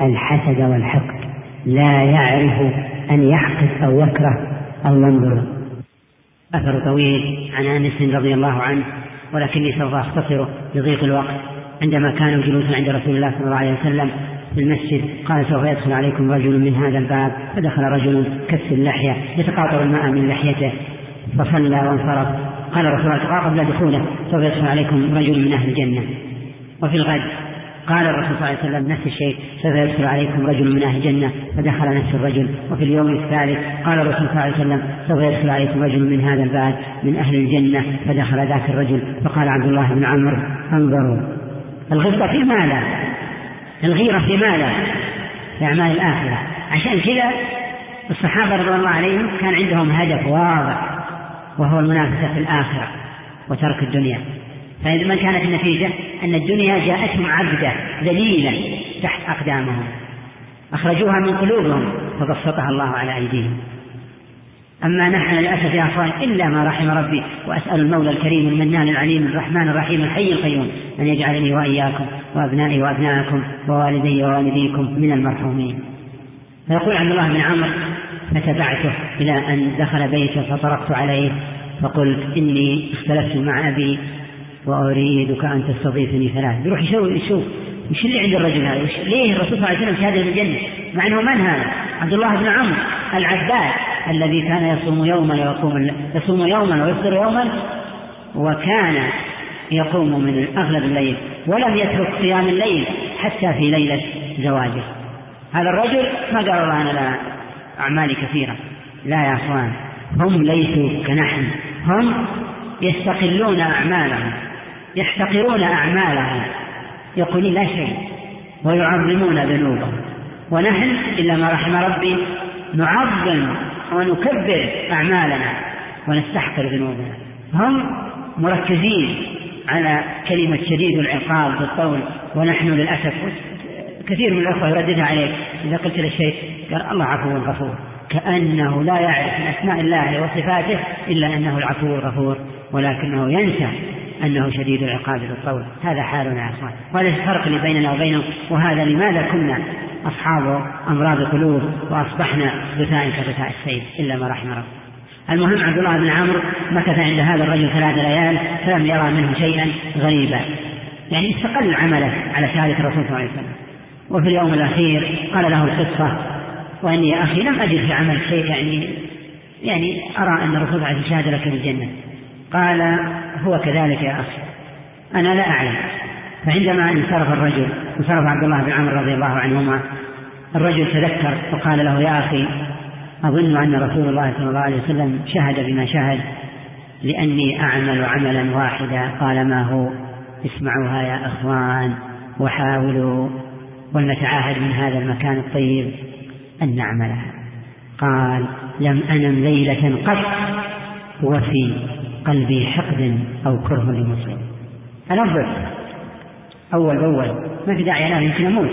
الحسد والحقد لا يعرف أن يحقد أو يكره أو ينظر. أثر طويل عن أنس رضي الله عنه ولكني سوف أختصره لضيق الوقت. عندما كانوا جلوسا عند رسول الله صلى الله عليه وسلم المسجد. قال سوف يدخل عليكم رجل من هذا الباب. فدخل رجل كف اللحية يتقاطر الماء من لحيته. فصلى وانصرف. قال رسول الله قبل دخوله سوف يدخل عليكم رجل من أهل الجنة. وفي الغد قال الرسول صلى الله عليه وسلم نفس الشيء. سوف يدخل عليكم رجل من أهل الجنة. فدخل نفس الرجل. وفي اليوم الثالث قال الرسول صلى الله عليه وسلم سوف يدخل عليكم رجل من هذا الباب من أهل الجنة. فدخل ذاك الرجل فقال عبد الله بن عمرو انظروا الغبطة في ماذا؟ الغيرة في ماذا؟ في أعمال الآخرة عشان كذا الصحابة رضي الله عليهم كان عندهم هدف واضح وهو المنافسة في الآخرة وترك الدنيا فإذا ما كانت النتيجة أن الدنيا جاءتهم عبدة ذليلة تحت أقدامهم أخرجوها من قلوبهم فبسطها الله على أيديهم أما نحن للأسف يا أخوان إلا ما رحم ربي وأسأل المولى الكريم المنان العليم الرحمن الرحيم الحي القيوم أن يجعلني وإياكم وأبنائي وأبنائكم ووالدي ووالديكم من المرحومين. فيقول عبد الله بن عمرو فتبعته إلى أن دخل بيته فطرقت عليه فقلت إني اختلفت مع أبي وأريدك أن تستضيفني ثلاث يروح يشوف. وش اللي عند الرجل هذا؟ وش ليه الرسول صلى الله عليه وسلم شهاده بالجنه؟ مع إنه من هذا؟ عبد الله بن عمرو العباد الذي كان يصوم يوما ويقوم يصوم يوما ويفطر يوما وكان يقوم من أغلب الليل ولم يترك صيام الليل حتى في ليلة زواجه. هذا الرجل ما قال الله أنا لا أعمالي كثيرة. لا يا أخوان هم ليسوا كنحن هم يستقلون أعمالهم يحتقرون أعمالهم يقولون لا شيء ويعظمون ذنوبهم ونحن إلا ما رحم ربي نعظم ونكبر أعمالنا ونستحقر ذنوبنا. هم مركزين على كلمة شديد العقاب بالطول ونحن للأسف كثير من الأخوة يرددها عليك. إذا قلت للشيء قال الله عفو غفور. كأنه لا يعرف من أسماء الله وصفاته إلا أنه العفو الغفور ولكنه ينسى أنه شديد العقاب بالطول هذا حالنا يا أخوان وهذا الفرق اللي بيننا وبينهم وهذا لماذا كنا أصحاب أمراض قلوب وأصبحنا بثاء كبثاء السيل إلا ما رحم رب المهم عبد الله بن عمرو مكث عند هذا الرجل ثلاث ليال فلم يرى منه شيئا غريبا. يعني استقل عمله على شهادة الرسول صلى الله عليه وسلم. وفي اليوم الأخير قال له القصة وإني يا أخي لم أجد في عمل شيء يعني يعني أرى أن الرسول عليه شهد لك بالجنة. قال هو كذلك يا أخي. أنا لا أعلم. فعندما انصرف الرجل انصرف عبد الله بن عمرو رضي الله عنهما الرجل تذكر وقال له يا أخي أظن أن رسول الله صلى الله عليه وسلم شهد بما شهد لأني أعمل عملا واحدا. قال ما هو؟ اسمعوها يا أخوان وحاولوا ولنتعاهد من هذا المكان الطيب أن نعملها. قال لم أنم ليلة قط وفي قلبي حقد أو كره لمسلم. أنظر. أول بأول. ما في داعي أنام يمكن أموت.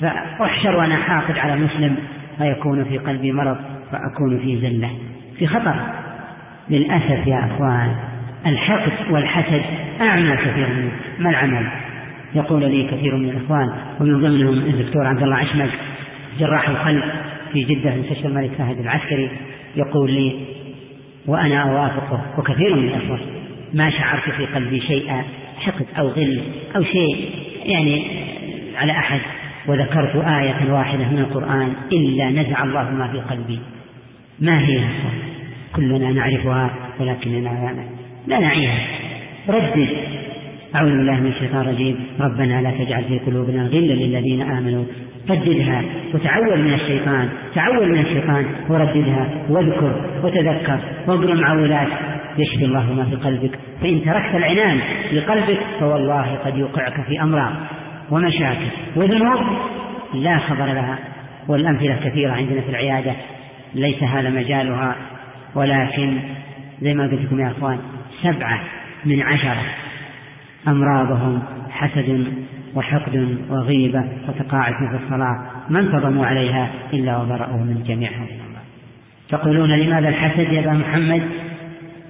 فأحشر وأنا حاقد على مسلم فيكون في قلبي مرض فأكون في زلة. في خطر. للأسف يا أخوان الحقد والحسد أعمى كثير منه. ما العمل؟ يقول لي كثير من الإخوان ومن ضمنهم الدكتور عبد الله عشمق جراح القلب في جدة في مستشفى الملك فهد العسكري يقول لي وأنا أوافقه وكثير من الإخوة ما شعرت في قلبي شيئا حقد أو غل أو شيء يعني على أحد. وذكرت آية واحدة من القرآن إلا نزع الله ما في قلبي. ما هي كلنا نعرفها ولكننا لا نعيها. ردد. أعوذ بالله من الشيطان الرجيم. ربنا لا تجعل في قلوبنا غلا للذين آمنوا. رددها وتعول من الشيطان. تعول من الشيطان. ورددها. واذكر. وتذكر. واقرأ معولات يشفي الله ما في قلبك. فإن تركت العنان في قلبك فوالله قد يوقعك في أمراض ومشاكل وذنوب. لا خبر لها. والأمثلة كثيرة عندنا في العيادة. ليس هذا مجالها. ولكن زي ما قلت لكم يا أخوان سبعة من عشرة. أمراضهم حسد وحقد وغيبة وتقاعس في الصلاة ما انتظموا عليها إلا وبرأوا من جميعهم تقولون لماذا الحسد يا أبا محمد؟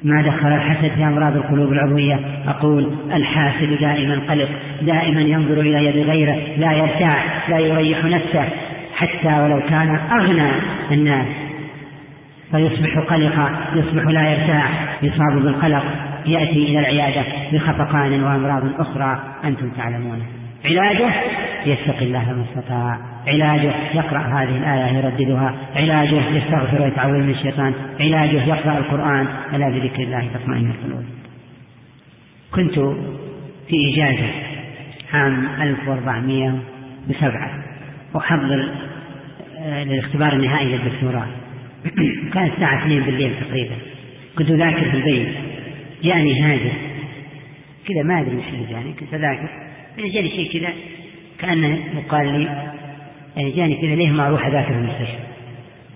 ما دخل الحسد في أمراض القلوب العضوية؟ أقول الحاسد دائما قلق دائما ينظر إلى يد غيره لا يرتاح لا يريح نفسه حتى ولو كان أغنى الناس. فيصبح قلقا يصبح لا يرتاح يصاب بالقلق يأتي إلى العيادة بخفقان وأمراض أخرى أنتم تعلمونها علاجه يتقي الله ما استطاع. علاجه يقرأ هذه الآية يرددها. علاجه يستغفر ويتعوذ من الشيطان. علاجه يقرأ القرآن. ألا بذكر الله تطمئن القلوب. كنت في إجازة عام 1407 أحضر آه، للاختبار النهائي للدكتوراه. [CLEARS THROAT] كانت الساعة 2 بالليل تقريبا. كنت أذاكر في البيت. جاني هاجر كذا ما أدري وش اللي جاني. كنت أذاكر. يعني جاني شيء كذا كأنه يقال لي يعني جاني كذا ليه ما أروح أذاكر في المستشفى؟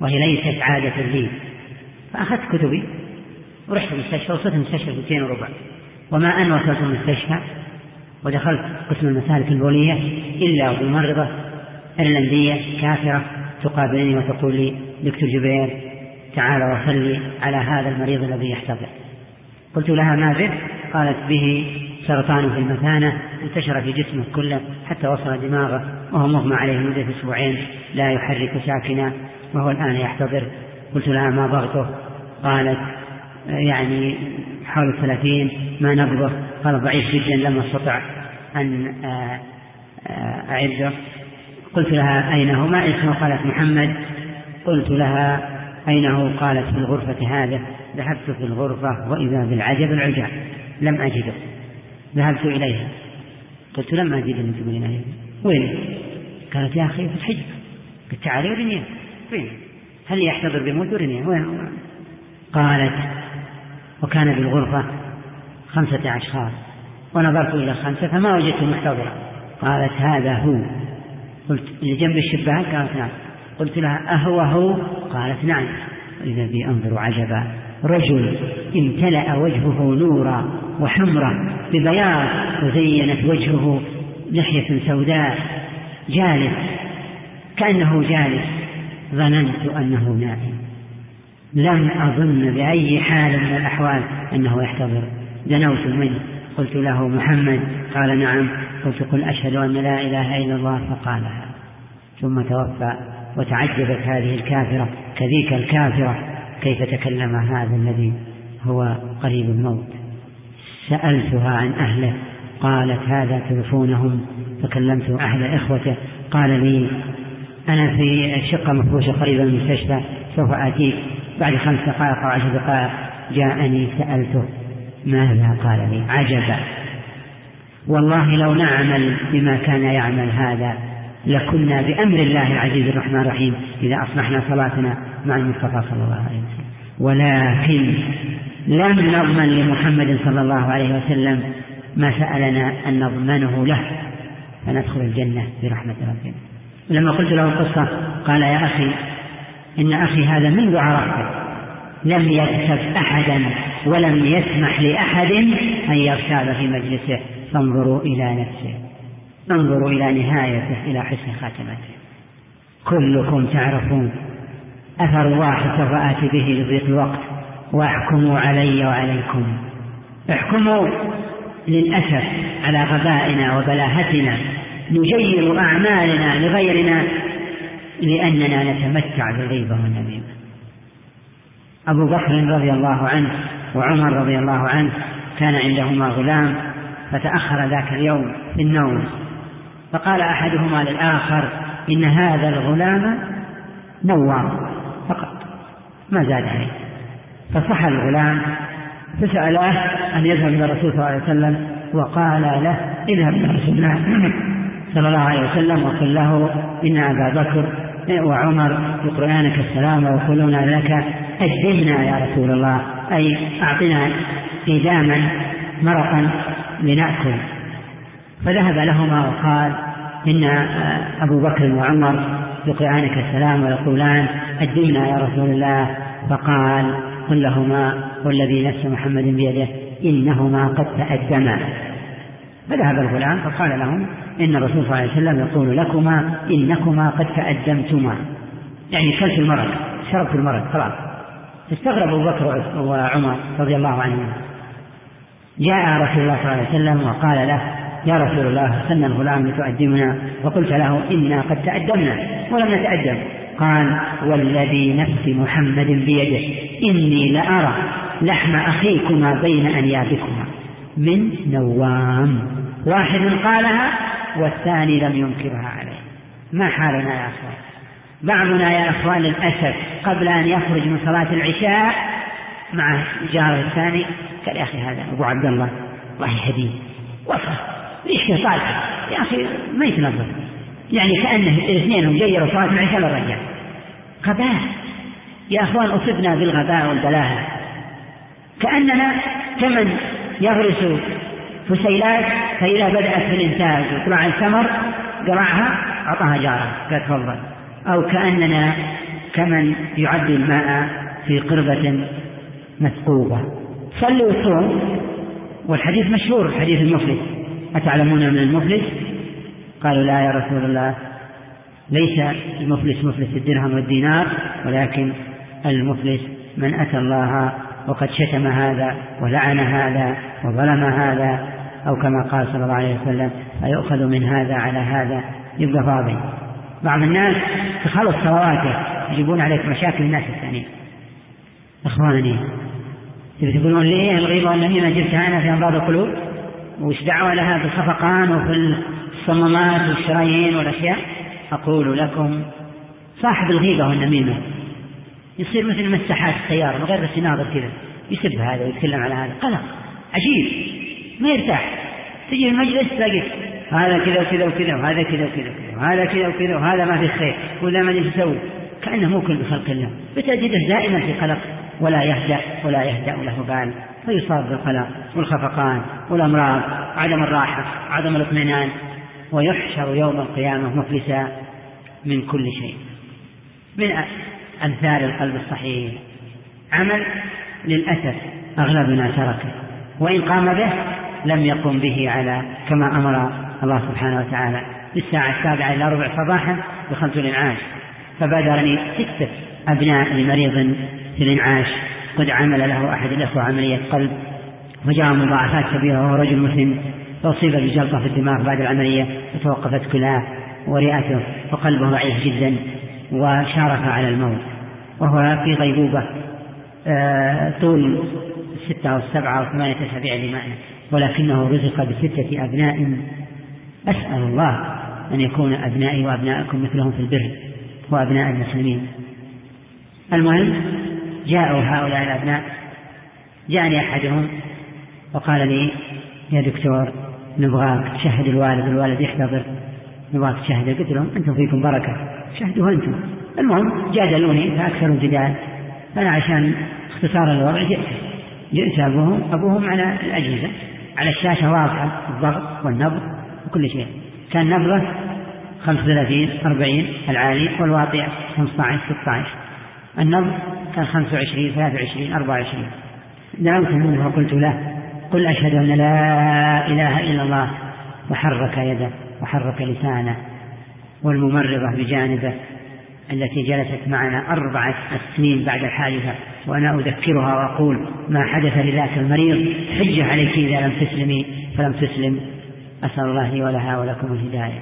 وهي ليست عادة لي. فأخذت كتبي ورحت المستشفى وصلت المستشفى اثنتين وربع. وما أن وصلت المستشفى ودخلت قسم المسالك البولية إلا وممرضة إيرلندية كافرة تقابلني وتقول لي دكتور جبير تعال وصلي على هذا المريض الذي يحتضر قلت لها ما به قالت به سرطان في المثانة انتشر في جسمه كله حتى وصل دماغه وهو مغمى عليه مدة أسبوعين لا يحرك ساكنا وهو الآن يحتضر. قلت لها ما ضغطه؟ قالت يعني حول الثلاثين ما نبضه. قال ضعيف جدا لم أستطع أن آه، أعده. قلت لها أين هو؟ ما اسمه؟ قالت محمد. قلت لها أين هو؟ قالت في الغرفة هذه. ذهبت في الغرفة وإذا بالعجب العجاب لم أجده. ذهبت إليها. قلت لم أجد اللي تقولين عليه وين؟ قالت يا أخي في الحجر. قلت تعالي ورني وين؟ هل يحتضر بموت ورني وين؟ قالت وكان بالغرفة خمسة أشخاص. ونظرت إلى خمسة فما وجدت محتضرا قالت هذا هو. قلت اللي جنب الشباك؟ قالت نعم. قلت لها أهو هو قالت نعم. إذا بي أنظر عجبا. رجل امتلأ وجهه نورا. وحمرة ببياض وزينت وجهه لحية سوداء. جالس كأنه جالس. ظننت أنه نائم. لم أظن بأي حال من الأحوال أنه يحتضر. دنوت منه. قلت له محمد. قال نعم. قلت قل أشهد أن لا إله إلا الله. فقالها. ثم توفى وتعجبت هذه الكافرة. كذيك الكافرة كيف تكلم هذا الذي هو قريب الموت. سألتها عن أهله قالت هذا تلفونهم. فكلمت أهل إخوته قال لي أنا في شقة مفروشة قريبة من المستشفى سوف آتيك. بعد خمس دقائق أو عشر دقائق جاءني سألته ماذا؟ قال لي عجبا. والله لو نعمل بما كان يعمل هذا لكنا بأمر الله العزيز الرحمن الرحيم إذا أصلحنا صلاتنا مع المصطفى صلى الله عليه وسلم. ولكن لم نضمن لمحمد صلى الله عليه وسلم ما سألنا أن نضمنه له فندخل الجنة برحمة ربنا. لما قلت له القصة قال يا أخي إن أخي هذا منذ عرفته لم يكسب أحدا ولم يسمح لأحد أن يغتاب في مجلسه. فانظروا إلى نفسه انظروا إلى نهايته إلى حسن خاتمته. كلكم تعرفون أثر واحد آتي به لضيق الوقت. واحكموا علي وعليكم. احكموا للأسف على غبائنا وبلاهتنا. نجير أعمالنا لغيرنا لأننا نتمتع بالغيبة والنميمة. أبو بكر رضي الله عنه وعمر رضي الله عنه كان عندهما غلام فتأخر ذاك اليوم في النوم. فقال أحدهما للآخر إن هذا الغلام نوام فقط ما زاد عليه. فصح الغلام فسأله أن يذهب إلى الرسول صلى الله عليه وسلم وقال له اذهب إلى رسول الله [LAUGHS] صلى الله عليه وسلم وقل له إن أبا بكر وعمر يقرئانك السلام ويقولون لك أدمنا يا رسول الله أي أعطنا إداما مرقا لنأكل. فذهب لهما وقال إن أبو بكر وعمر يقرئانك السلام ويقولان أدمنا يا رسول الله. فقال قل لهما والذي نفس محمد بيده إنهما قد تأدما. فذهب الغلام فقال لهم إن الرسول صلى الله عليه وسلم يقول لكما إنكما قد تأدمتما. يعني كلت المرض شربت المرض خلاص. استغرب أبو بكر وعمر رضي الله عنهما. جاء رسول الله صلى الله عليه وسلم وقال له يا رسول الله سن الغلام لتؤدمنا. وقلت له إنا قد تأدمنا ولم نتأدم. قال والذي نفس محمد بيده إني لأرى لحم أخيكما بين أنيابكما. من نوام. واحد قالها والثاني لم ينكرها عليه. ما حالنا يا أخوان؟ بعضنا يا أخوان للأسف قبل أن يخرج من صلاة العشاء مع جاره الثاني قال يا أخي هذا أبو عبد الله الله يهديه وصل ريحته طالعة يا أخي ما يتنظف يعني كأنه الاثنين جيروا صلاة العشاء للرجال. غباء. يا أخوان أصبنا بالغباء والبلاهة. كأننا كمن يغرس فسيلات فإذا بدأت في الإنتاج وطلع الثمر قرعها أعطاها جارة. قال تفضل أو كأننا كمن يعبي الماء في قربة مثقوبة. صلي وصوم والحديث مشهور حديث المفلس. أتعلمون من المفلس؟ قالوا لا يا رسول الله. ليس المفلس مفلس الدرهم والدينار ولكن المفلس من أتى الله وقد شتم هذا ولعن هذا وظلم هذا أو كما قال صلى الله عليه وسلم فيؤخذ من هذا على هذا يبقى فاضي بعض الناس تخلص صلواته يجيبون عليك مشاكل الناس الثانيين. إخواني تبي تقولون ليه الغيبة والنميمة جبتها أنا في أمراض القلوب؟ وش دعوة لها في الخفقان وفي الصمامات والشرايين والأشياء؟ أقول لكم صاحب الغيبة والنميمة. يصير مثل مساحات السيارة من غير بس يناظر كذا. يسب هذا ويتكلم على هذا. قلق. عجيب. ما يرتاح. تجي المجلس تلاقي هذا كذا وكذا وكذا وهذا كذا وكذا وهذا كذا وكذا وهذا ما في خير. ولا ما يسوي. كأنه موكل بخلق الله. فتجده دائما في قلق. ولا يهدأ ولا يهدأ له بال فيصاب بالقلق والخفقان والأمراض عدم الراحة عدم الاطمئنان. ويحشر يوم القيامة مفلسا. من كل شيء. من أمثال القلب الصحيح. عمل للأسف أغلبنا تركه. وإن قام به لم يقم به على كما أمر الله سبحانه وتعالى. الساعة السابعة إلى ربع صباحا دخلت الإنعاش فبادرني ستة أبناء لمريض في الإنعاش. قد عمل له أحد الإخوة عملية قلب. وجاء مضاعفات كبيرة وهو رجل مسلم. فأصيب بجلطة في الدماغ بعد العملية. فتوقفت كلاه. ورئته وقلبه ضعيف جدا وشارف على الموت وهو في غيبوبة آه، طول ستة أو سبعة أو ثمانية أسابيع لمعنى ولكنه رزق بستة أبناء. أسأل الله أن يكون أبنائي وأبنائكم مثلهم في البر وأبناء المسلمين. المهم جاءوا هؤلاء الأبناء جاءني أحدهم وقال لي يا دكتور نبغاك تشهد الوالد الوالد يحتضر. نبغاك تشهد قلت لهم أنتم فيكم بركة شهدوا أنتم. المهم جادلوني فأكثروا جدال. أنا عشان اختصار الوضع جئت. جئت أبوهم أبوهم على الأجهزة على الشاشة واضحة الضغط والنبض وكل شيء. كان نبضه 35 40 العالي والواطي 15 16 النبض كان 25 23 24 دعوت منه وقلت له قل أشهد أن لا إله إلا الله وحرك يده. وحرك لسانه والممرضة بجانبه التي جلست معنا أربعة سنين بعد الحادثة وأنا أذكرها وأقول ما حدث لذاك المريض حجة عليك إذا لم تسلمي فلم تسلم. أسأل الله لي ولها ولكم الهداية.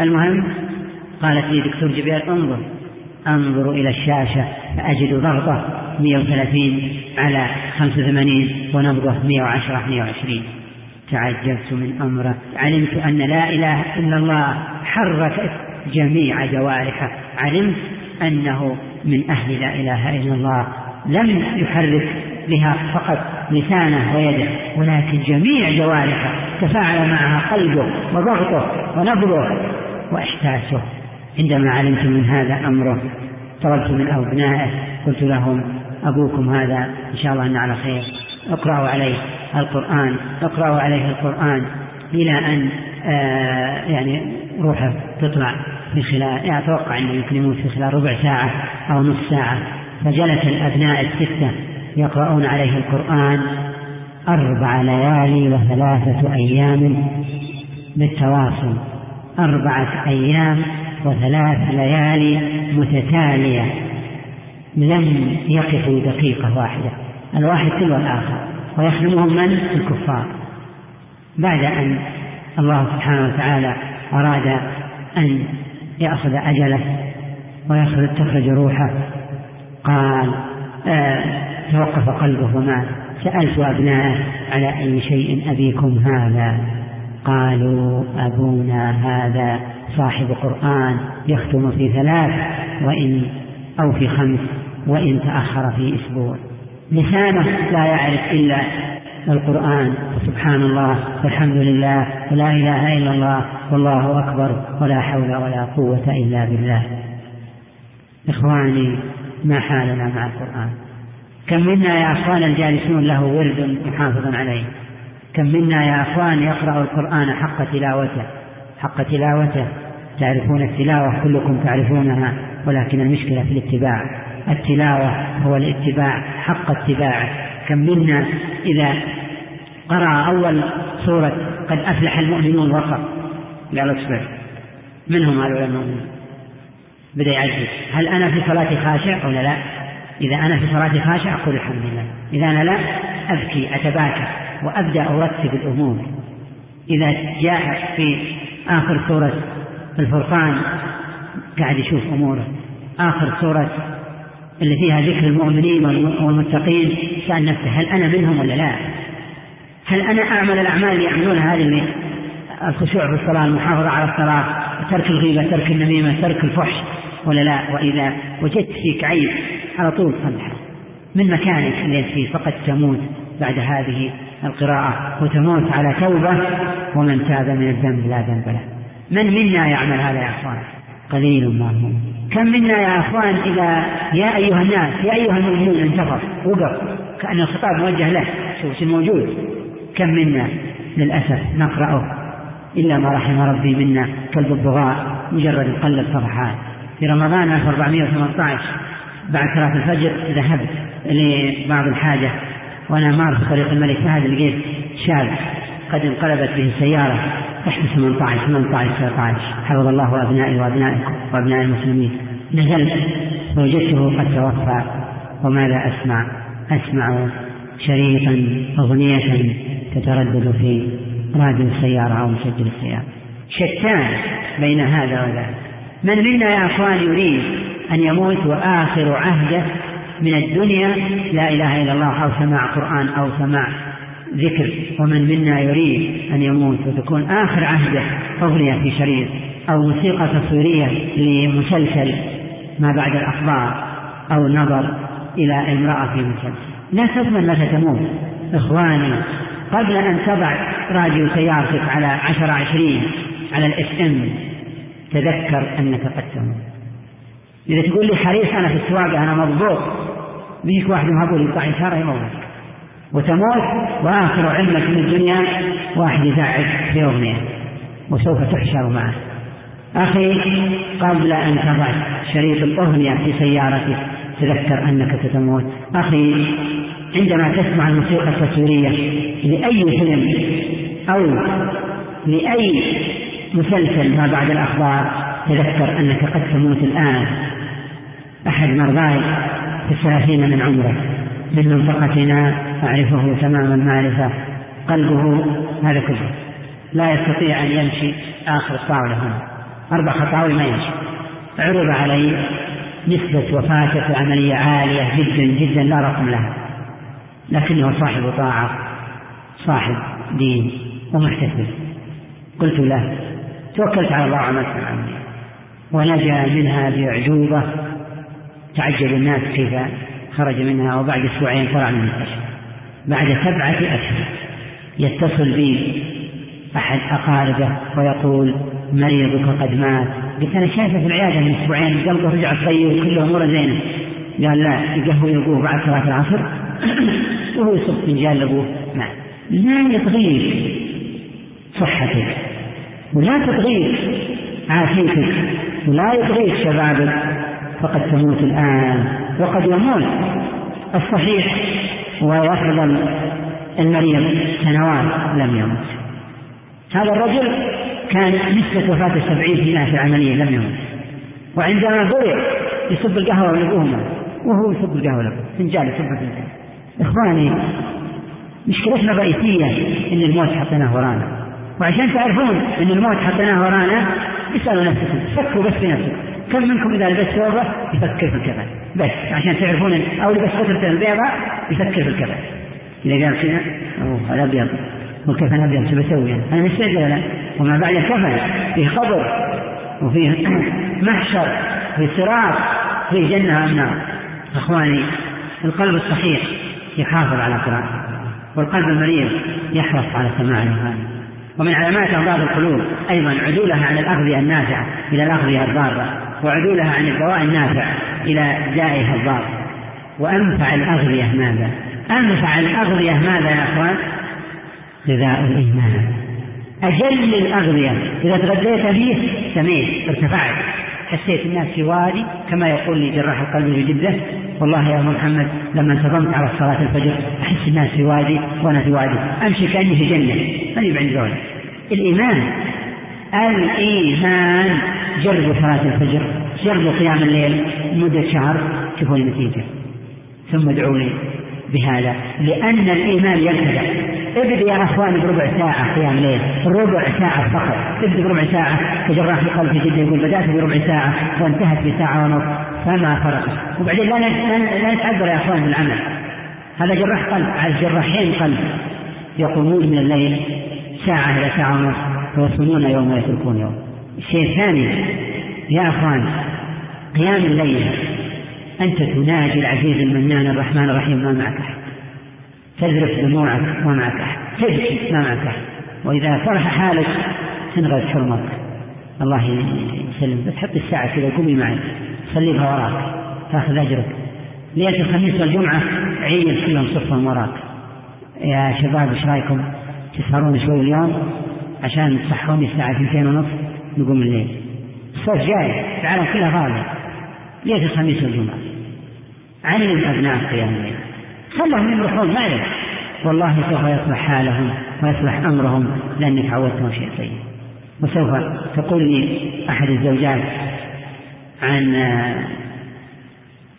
المهم قالت لي دكتور جبير انظر انظر إلى الشاشة فأجد ضغطة 130 على 85 ونبضة 110 120 تعجبت من أمره. علمت أن لا إله إلا الله حركت جميع جوارحه. علمت أنه من أهل لا إله إلا الله. لم يحرك بها فقط لسانه ويده ولكن جميع جوارحه. تفاعل معها قلبه وضغطه ونبضه وإحساسه. عندما علمت من هذا أمره طلبت من أبنائه. قلت لهم أبوكم هذا إن شاء الله أن على خير. اقرأوا عليه. القرآن اقرأوا عليه القرآن إلى أن آه يعني روحه تطلع في خلال يعني أتوقع أنه يمكن يموت في خلال ربع ساعة أو نصف ساعة. فجلس الأبناء الستة يقرؤون عليه القرآن أربع ليالي وثلاثة أيام بالتواصل. أربعة أيام وثلاث ليالي متتالية. لم يقفوا دقيقة واحدة. الواحد تلو الآخر ويخدمهم من؟ الكفار. بعد أن الله سبحانه وتعالى أراد أن يأخذ أجله ويخرج تخرج روحه قال آه توقف قلبه ومات سألت أبنائه على أي شيء أبيكم هذا؟ قالوا أبونا هذا صاحب قرآن يختم في ثلاث وإن أو في خمس وإن تأخر في أسبوع. لسانه لا يعرف إلا القرآن. سبحان الله والحمد لله ولا إله إلا الله والله أكبر ولا حول ولا قوة إلا بالله. إخواني ما حالنا مع القرآن؟ كم منا يا أخوان الجالسون له ورد محافظ عليه؟ كم منا يا أخوان يقرأ القرآن حق تلاوته؟ حق تلاوته. تعرفون التلاوة كلكم تعرفونها ولكن المشكلة في الاتباع. التلاوة هو الاتباع حق اتباعه. كم منا إذا قرأ أول سورة قد أفلح المؤمنون وقف قال اصبر. منهم هؤلاء المؤمنون؟ بدأ يعجز. هل أنا في صلاتي خاشع ولا لا؟ إذا أنا في صلاتي خاشع أقول الحمد لله. إذا أنا لا أبكي أتباكى وأبدأ أرتب الأمور. إذا جاء في آخر سورة الفرقان قاعد يشوف أموره. آخر سورة اللي فيها ذكر المؤمنين والمتقين سأل نفسه هل أنا منهم ولا لا؟ هل أنا أعمل الأعمال اللي يعملون هذه الخشوع في الصلاة المحافظة على الصلاة ترك الغيبة ترك النميمة ترك الفحش ولا لا؟ وإذا وجدت فيك عيب على طول صلحه. من مكانك فيه فقد تموت بعد هذه القراءة وتموت على توبة ومن تاب من الذنب لا ذنب له؟ من منا يعمل هذا يا أخوان؟ قليل ما هم كم منا يا أخوان إذا يا أيها الناس يا أيها المؤمنون انتفض وقف كأن الخطاب موجه له شوف موجود. كم منا للأسف نقرأه إلا ما رحم ربي منا كلب الضغاء مجرد قلب صفحات في رمضان 1418 بعد صلاة الفجر ذهبت لبعض الحاجة وأنا مار في طريق الملك فهد لقيت شاب قد انقلبت به السيارة تحت 18 18 19 حفظ الله أبنائي وأبنائكم وأبناء المسلمين. نزلت ووجدته قد توفى وماذا أسمع؟ أسمع شريطا أغنية تتردد في راديو السيارة أو مسجل السيارة. شتان بين هذا وذاك. من منا يا أخوان يريد أن يموت وآخر عهده من الدنيا لا إله إلا الله أو سماع قرآن أو سماع ذكر ومن منا يريد أن يموت وتكون آخر عهده أغنية في شريط أو موسيقى تصويرية لمسلسل ما بعد الأخبار أو نظر إلى امرأة في مسلسل. لا تضمن متى تموت. إخواني قبل أن تضع راديو سيارتك على عشر عشرين على الاف إم تذكر أنك قد تموت. إذا تقول لي حريص أنا في السواقة أنا مضبوط. بيجيك واحد مهبول يقطع إشارة يموتك. وتموت وآخر علمك من الدنيا واحد يزعج في أغنية وسوف تحشر معه. أخي قبل أن تضع شريط الأغنية في سيارتك تذكر أنك ستموت. أخي عندما تسمع الموسيقى التصويرية لأي فيلم أو لأي مسلسل ما بعد الأخبار تذكر أنك قد تموت الآن. أحد مرضاي في الثلاثين من عمره من منطقتنا أعرفه تمام المعرفة قلبه هذا كله. لا يستطيع أن يمشي آخر الطاولة هنا. أربع خطاوي ما يمشي. عرض علي نسبة وفاته في عملية عالية جدا جدا لا رقم لها. لكنه صاحب طاعة صاحب دين ومحتسب قلت له توكلت على الله وعملت العملية ونجا منها بأعجوبة تعجب الناس كيف خرج منها وبعد أسبوعين طلع من المستشفى بعد سبعة أشهر يتصل بي أحد أقاربه ويقول مريضك قد مات؟ قلت أنا شايفه في العيادة من أسبوعين قلبه رجع صغير وكله أموره زينة. قال لا يقهوي أبوه بعد صلاة العصر. [COUGHS] وهو يصب فنجان لأبوه مات لا يطغيك صحتك ولا تطغيك عافيتك ولا يطغيك شبابك. فقد تموت الآن وقد يموت. الصحيح ويفضل المريض سنوات لم يمت. هذا الرجل كان نسبة وفاته سبعين في في العملية لم يمت. وعندما ضرب يصب القهوة لأبوهما وهو يصب القهوة لأبوه فنجان يصب فنجان إخواني مشكلتنا الرئيسية إن الموت حطيناه ورانا. وعشان تعرفون إن الموت حطيناه ورانا اسألوا نفسكم فكروا بس في نفسكم. كم منكم إذا لبس ثوبه يفكر في الكفن بس عشان تعرفون أو لبس فترة البيضاء يفكر في الكفن إذا قال كذا أوه الأبيض والكفن أبيض؟ شو بسوي يعني؟ أنا مستعجل لا؟ وما بعد الكفن فيه قبر وفيه [CLEARS THROAT] محشر في صراط في جنة أم نار إخواني القلب الصحيح يحافظ على قراءته والقلب المريض يحرص على سماع الأغاني ومن علامات أمراض القلوب أيضا عدولها عن الأغذية النافعة إلى الأغذية الضارة وعدولها عن الدواء النافع إلى دائها الضار. وأنفع الأغذية ماذا؟ أنفع الأغذية ماذا يا أخوان؟ غذاء الإيمان. أجل الأغذية. إذا تغذيت فيه سميت ارتفعت. حسيت الناس في وادي كما يقول لي جراح القلب في جدة والله يا أبو محمد لما انتظمت على صلاة الفجر أحس الناس في وادي وأنا في وادي. أمشي كأني في جنة. ماني بعند ذولا الإيمان الإيمان جربوا صلاة الفجر جربوا قيام الليل مدة شهر شوفوا النتيجة. ثم ادعوا لي بهذا لأن الإيمان ينتفع ابدأ يا أخوان بربع ساعة قيام ليل ربع ساعة فقط. ابدأ بربع ساعة كجراح القلب في جدة يقول بدأت بربع ساعة وانتهت بساعة ونص. فما فرق. وبعدين لا لا نتعذر يا أخوان بالعمل. هذا جراح قلب على جراحين قلب. يقومون من الليل ساعة إلى ساعة ونص. ويصومون يوم ويتركون يوم. الشيء الثاني يا أخوان قيام الليل. أنت تناجي العزيز المنان الرحمن الرحيم ما معك أحد. تذرف دموعك ما معك أحد. تبكي ما معك أحد. وإذا فرح حالك تنغز حرمك. الله يسلم بس حط الساعة كذا قومي معي. صليها وراك تأخذ أجرك. ليلة الخميس والجمعة عيد كلهم صفهم وراك. يا شباب إيش رأيكم؟ تسهرون شوي اليوم؟ عشان تصحوني الساعة اثنتين ونص نقوم الليل. الصيف جاي العالم كلها فاضي ليلة الخميس والجمعة؟ علم أبناء قيام الليل. خلهم يمرحون ما عليك. والله سوف يصلح حالهم ويصلح أمرهم لأنك عودتهم شيء طيب. وسوف تقول لي أحد الزوجات عن آه،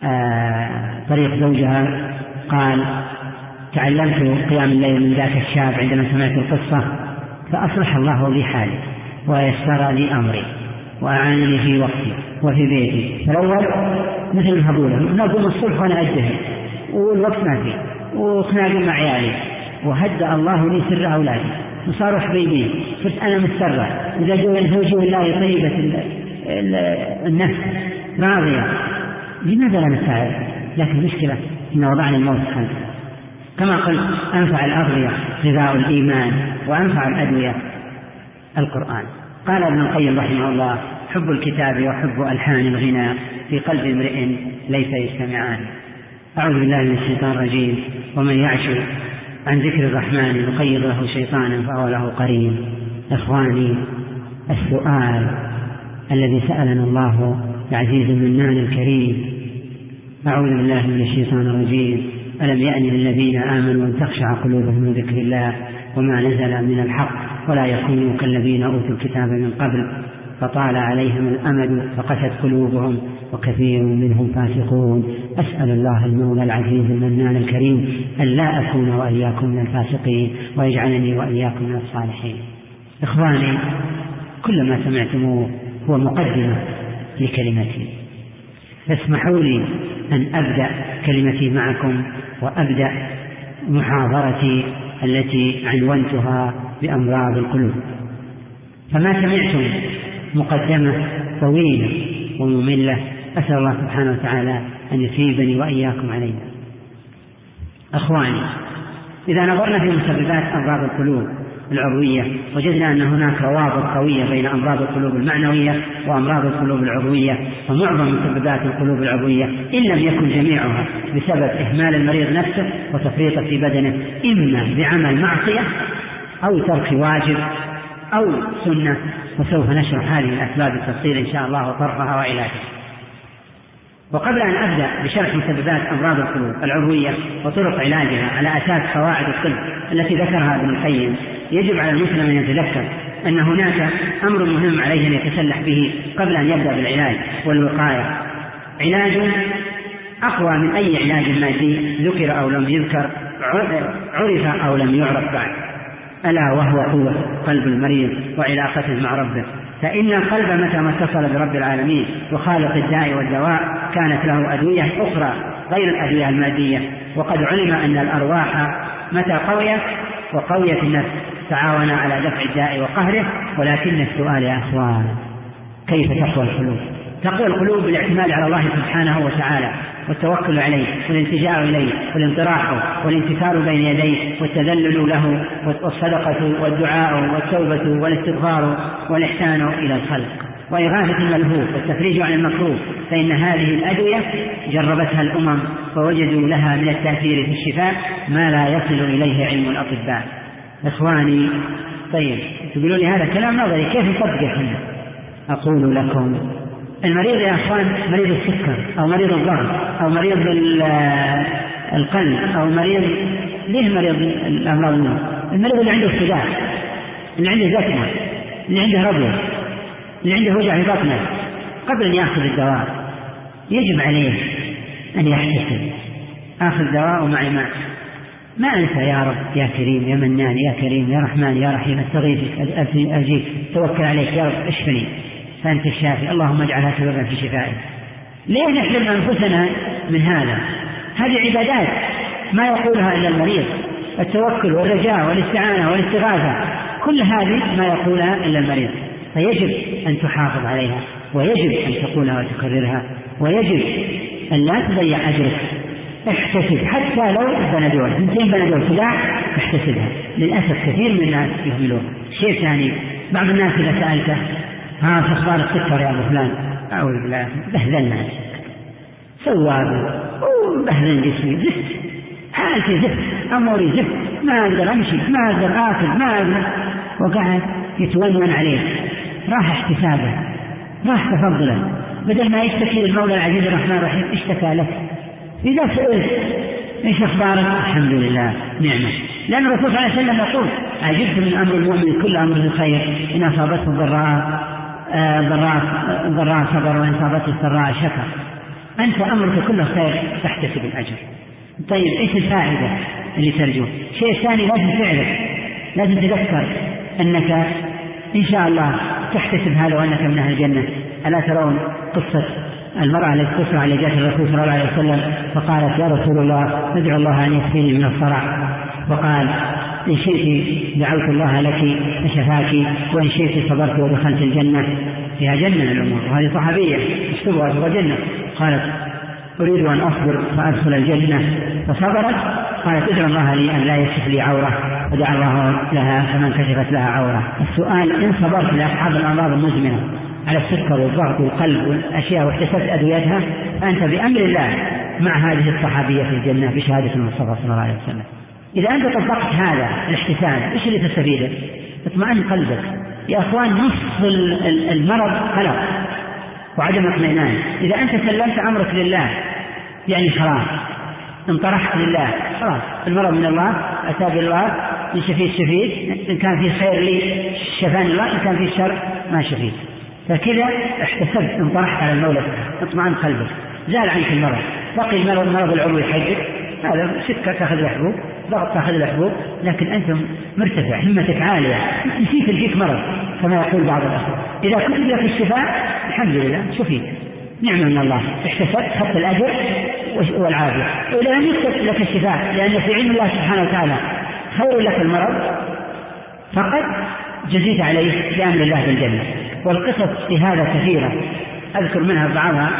آآ طريق زوجها قال تعلمت قيام الليل من ذاك الشاب عندما سمعت القصة. فأصلح الله لي حالي ويسر لي أمري وأعانني في وقتي وفي بيتي. فالأول مثل الهبولة نقوم الصبح وأنا أجتهد والوقت ما فيه وخناق مع عيالي وهدأ الله لي سر أولادي وصاروا حبيبين صرت أنا مسترة. إذا زوجي والله طيبة النفس راضية. لماذا لا نساعد؟ لكن المشكلة إن وضعنا الموت خلفه كما قلت أنفع الأغذية غذاء الإيمان وأنفع الأدوية. القرآن. قال ابن القيم رحمه الله حب الكتاب وحب ألحان الغنى في قلب امرئ ليس يجتمعان أعوذ بالله من الشيطان الرجيم ومن يعش عن ذكر الرحمن نقيض له شيطانا فهو له قرين. إخواني السؤال الذي سألنا الله العزيز المنان الكريم. أعوذ بالله من الشيطان الرجيم. ألم يأن للذين آمنوا أن تخشع قلوبهم من ذكر الله وما نزل من الحق ولا يكونوا كالذين أوتوا الكتاب من قبل فطال عليهم الأمد فقست قلوبهم وكثير منهم فاسقون. أسأل الله المولى العزيز المنان الكريم أن لا أكون وإياكم من الفاسقين ويجعلني وإياكم من الصالحين. إخواني كل ما سمعتموه هو مقدمة لكلمتي. فاسمحوا لي أن أبدأ كلمتي معكم وأبدأ محاضرتي التي عنونتها بأمراض القلوب. فما سمعتم مقدمة طويلة ومملة أسأل الله سبحانه وتعالى أن يثيبني وإياكم عليها. أخواني إذا نظرنا في مسببات أمراض القلوب العضوية. وجدنا أن هناك روابط قوية بين أمراض القلوب المعنوية وأمراض القلوب العضوية ومعظم مسببات القلوب العضوية إن لم يكن جميعها بسبب إهمال المريض نفسه وتفريطه في بدنه إما بعمل معصية أو ترك واجب أو سنة وسوف نشرح هذه الأسباب بالتفصيل إن شاء الله وطرحها وعلاجها وقبل أن أبدأ بشرح مسببات أمراض القلوب العضوية وطرق علاجها على أساس قواعد الطب التي ذكرها ابن القيم يجب على المسلم أن يتذكر أن هناك أمر مهم عليه أن يتسلح به قبل أن يبدأ بالعلاج والوقاية. علاج أقوى من أي علاج مادي ذكر أو لم يذكر عرف أو لم يعرف بعد. ألا وهو قوة قلب المريض وعلاقته مع ربه. فإن القلب متى ما اتصل برب العالمين وخالق الداء والدواء كانت له أدوية أخرى غير الأدوية المادية. وقد علم أن الأرواح متى قويت وقويت النفس. تعاون على دفع الداء وقهره ولكن السؤال يا أخوان كيف تقوى القلوب؟ تقوى القلوب بالاعتماد على الله سبحانه وتعالى والتوكل عليه والالتجاء إليه والانطراح والانكسار بين يديه والتذلل له والصدقة والدعاء والتوبة والاستغفار والإحسان إلى الخلق. وإغاثة الملهوف والتفريج عن المكروه فإن هذه الأدوية جربتها الأمم فوجدوا لها من التأثير في الشفاء ما لا يصل إليه علم الأطباء. إخواني طيب تقولون لي هذا كلام نظري كيف نطبقه أقول لكم المريض يا إخوان مريض السكر أو مريض الضغط أو مريض القلب أو مريض ليه مريض الأمراض المريض اللي عنده صداع اللي عنده زكمه اللي عنده ربو اللي عنده وجع في بطنه قبل أن يأخذ الدواء يجب عليه أن يحتسب. آخذ دواء ومعي ماء. ما انسى يا رب يا كريم يا منان يا كريم يا رحمن يا رحيم استغيثك اجيك توكل عليك يا رب اشفني. فأنت الشافي اللهم اجعلها سببا في شفائي. ليه نحرم أنفسنا من هذا؟ هذه عبادات ما يقولها إلا المريض. التوكل والرجاء والاستعانة والاستغاثة كل هذه ما يقولها إلا المريض. فيجب أن تحافظ عليها ويجب أن تقولها وتكررها ويجب أن لا تضيع أجرك. احتسب. حتى لو بنادول اثنتين بنادول صداع احتسبها للأسف كثير من الناس يهملون شيء ثاني بعض الناس إذا سألته ها في أخبار السكر يا أبو فلان؟ أعوذ بالله. بهذلنا سواد. وبهذل جسمي. زفت. حالتي زفت. أموري زفت. ما أقدر أمشي. ما أقدر آكل. ما أقدر. وقعد يتونون عليه. راح احتسابه. راح تفضله. بدل ما يشتكي للمولى العزيز الرحمن الرحيم اشتكى لك. سئلت إيش أخبارك؟ الحمد لله نعمة لأن الرسول صلى الله عليه وسلم يقول عجبت من أمر المؤمن كل أمر الخير إن أصابته ضراء ضراء ضراء صبر وإن أصابته سراء شكر أنت أمرك كله خير تحتسب الأجر طيب إيش الفائدة اللي ترجوه؟ الشيء الثاني لازم تعرف لازم تذكر أنك إن شاء الله تحتسب هذا وأنك من أهل الجنة ألا ترون قصة المرأة التي تسمع على جاءت الرسول صلى الله عليه وسلم فقالت يا رسول الله ادعو الله أن يكفيني من الصرع. وقال إن شئت دعوت الله لك فشفاك وإن شئت صبرت ودخلت الجنة. فيها جنة الأمور وهذه صحابية اكتبها تبغى جنة. قالت أريد أن أصبر فأدخل الجنة. فصبرت قالت ادعو الله لي أن لا يكشف لي عورة. ودعا الله لها فمن كشفت لها عورة. السؤال إن صبرت لأصحاب الأمراض المزمنة على السكر والضغط والقلب والأشياء واحتسبت أدويتها فأنت بأمر الله مع هذه الصحابية في الجنة بشهادة المصطفى صلى الله عليه وسلم. إذا أنت طبقت هذا الاحتساب إيش اللي تستفيده؟ اطمئن قلبك. يا أخوان نصف المرض قلق وعدم اطمئنان. إذا أنت سلمت أمرك لله يعني خلاص. انطرحت لله خلاص. المرض من الله أتى بالله إن شفيت شفيت إن كان في خير لي شفاني الله إن كان في شر ما شفيت. فكذا احتسبت انطرحت على المولى اطمئن قلبك. زال عنك المرض. بقي المرض العضوي حقك. هذا سكر تأخذ له حبوب ضغط تأخذ له حبوب لكن أنت مرتفع همتك عالية. نسيت فيك مرض كما يقول بعض الأخوة. إذا كتب لك الشفاء الحمد لله شفيت. نعمة من الله. احتسبت خدت الأجر والعافية. وإذا لم يكتب لك الشفاء لأن في علم الله سبحانه وتعالى خير لك المرض فقد جزيت عليه بأمر الله بالجنة. والقصص في هذا كثيرة. أذكر منها بعضها.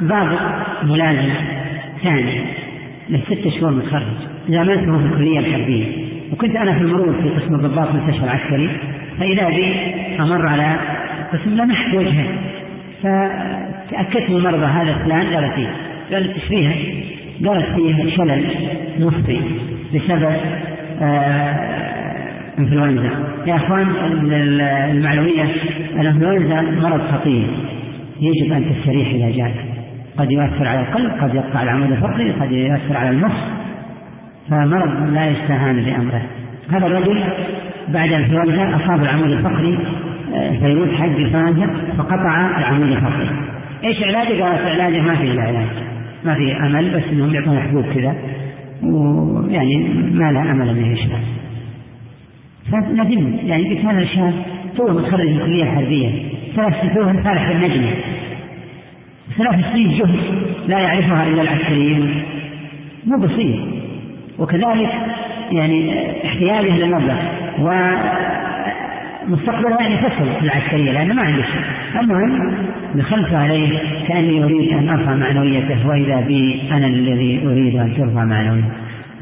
باب ملازم ثاني له ست شهور متخرج. زاملته في الكلية الحربية. وكنت أنا في المرور في قسم الضباط المستشفى العسكري. فإذا بي أمر على قسم لمحت وجهه. فتأكدت من المرضى هذا فلان قال فيه قالت فيها؟ قالت فيه شلل نصفي بسبب آه انفلونزا يا أخوان المعلومية الانفلونزا مرض خطير. يجب أن تستريح إذا جاءك قد يؤثر على القلب قد يقطع العمود الفقري قد يؤثر على المخ. فمرض لا يستهان بأمره. هذا الرجل بعد الانفلونزا أصاب العمود الفقري الفيروس حق الانفلونزا فقطع العمود الفقري. إيش علاجه؟ قالت علاجه ما في علاج. ما في أمل بس إنهم يعطون حبوب كذا. ويعني ما لها أمل إنه يشفى. فندمت يعني قلت هذا الشاب تو متخرج من الكلية الحربية ثلاث سنين فارح بالنجمه ثلاث سنين جهد لا يعرفها إلا العسكريين. مو بسيط. وكذلك يعني احتياجه للمبلغ ومستقبله يعني فشل في العسكرية لأنه ما عنده شيء. المهم دخلت عليه كأني أريد أن أرفع معنويته وإذا بي أنا الذي أريد أن ترفع معنويته.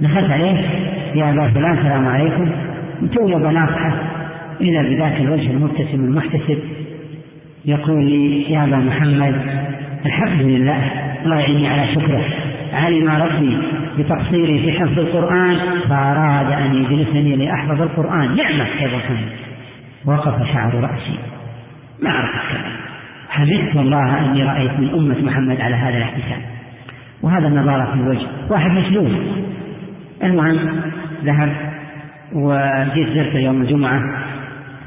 دخلت عليه يا أبا فلان السلام عليكم. توجب ناصحة إذا بذاك الوجه المبتسم المحتسب. يقول لي يا أبا محمد الحمد لله الله يعيني على شكره. علم ربي بتقصيري في حفظ القرآن فأراد أن يجلسني لأحفظ القرآن. نعمة حفظ وقف شعر رأسي. ما أعرف الكلام حمدت الله أني رأيت من أمة محمد على هذا الاحتساب. وهذا النظارة في الوجه. واحد مشلول. المهم ذهب وجيت زرته يوم الجمعة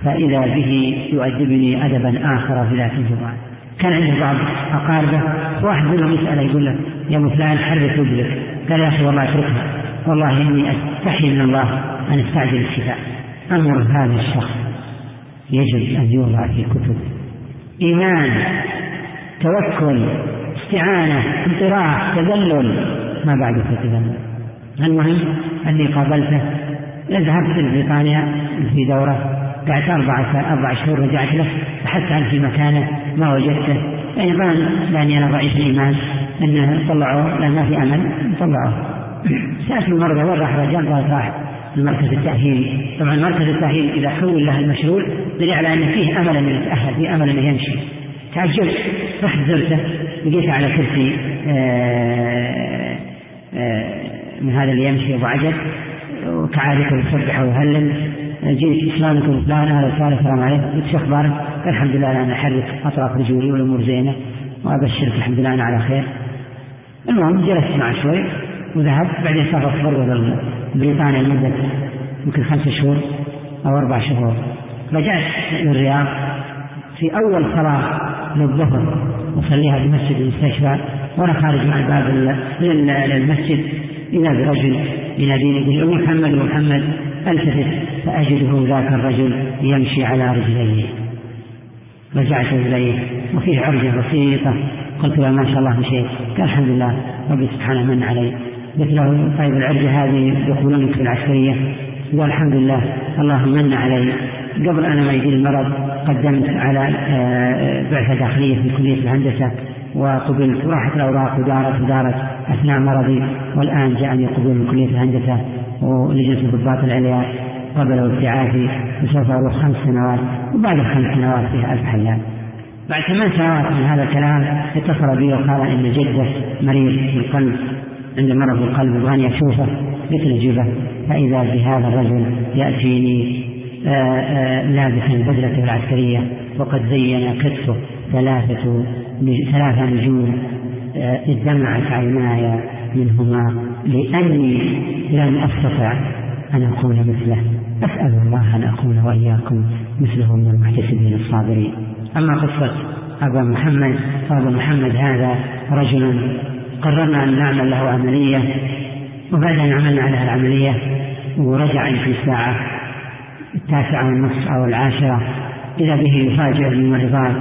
فإذا به يؤدبني أدبا آخر في ذات الجمعة. كان عنده بعض أقاربه واحد منهم يسأله يقول له يا أبو فلان حرك رجلك قال يا أخي والله أتركها والله إني أستحي من الله أن أستعجل الشفاء. أمر هذا الشخص. يجب أن يوضع في كتب. إيمان توكل استعانة انطراح تذلل. ما بعد تذلل المهم أني قابلته ذهبت لبريطانيا في دورة قعدت أربعة أربع شهور رجعت له بحثت عنه في مكانه ما وجدته. يعني ظن لأني أنا ضعيف الإيمان. أنه طلعوه لأن ما في أمل طلعوه سألت المرضى وين راح الرجال؟ قالت راح المركز التأهيلي طبعا مركز التأهيل إذا حول له المشلول دليل على أن فيه أمل أنه يتأهل فيه أمل أنه يمشي. تعجبت رحت زرته لقيته على كرسي آه، آه، من هذا اللي يمشي أبو عجل. وكعادته يسبح ويهلل جيت اسلامكم فلان هذا الثالث السلام عليكم قلت شو أخبارك؟ الحمد لله أنا أحرك أطراف رجولي والأمور زينة وأبشرك الحمد لله أنا على خير. المهم جلست معه شوي وذهب بعدين سافرت برضه بريطانيا لمدة يمكن خمسة شهور أو أربع شهور. رجعت للرياض في أول صلاة للظهر أصليها في مسجد المستشفى وأنا خارج مع الباب للمسجد اذا برجل يناديني يقول محمد محمد التفت فأجده ذاك الرجل يمشي على رجليه. رجعت إليه وفيه عرجه بسيطة. قلت له ما شاء الله مشيت قال الحمد لله ربي سبحانه من علي. قلت له طيب العرجه هذه يدخلونك في العسكريه قال الحمد لله الله من علي. قبل أنا ما يجي المرض قدمت على آه، بعثة داخلية في كلية الهندسة وقبلت. وراحت الأوراق ودارت ودارت. أثناء مرضي والآن جاءني قبول من كلية الهندسة ولجنة الضباط العليا قبلوا ابتعاثي وسوف أروح خمس سنوات وبعد الخمس سنوات فيها ألف حيان بعد ثمان سنوات من هذا الكلام اتصل بي وقال إن جدة مريض بالقلب عند مرض القلب وأن أشوفه قلت له فإذا بهذا الرجل يأتيني آه، آه، لابسا بدلته العسكرية وقد زين كتفه ثلاثة ثلاثة نجوم ادمعت آه، عيناي منهما لأني لم أستطع أن أكون مثله. أسأل الله أن أكون وإياكم مثله من المحتسبين الصابرين. أما قصة أبا محمد فأبا محمد هذا رجل قررنا أن نعمل له عملية وبعد أن عملنا على العملية ورجع في الساعة التاسعة والنصف أو العاشرة إذا به يفاجئ الممرضات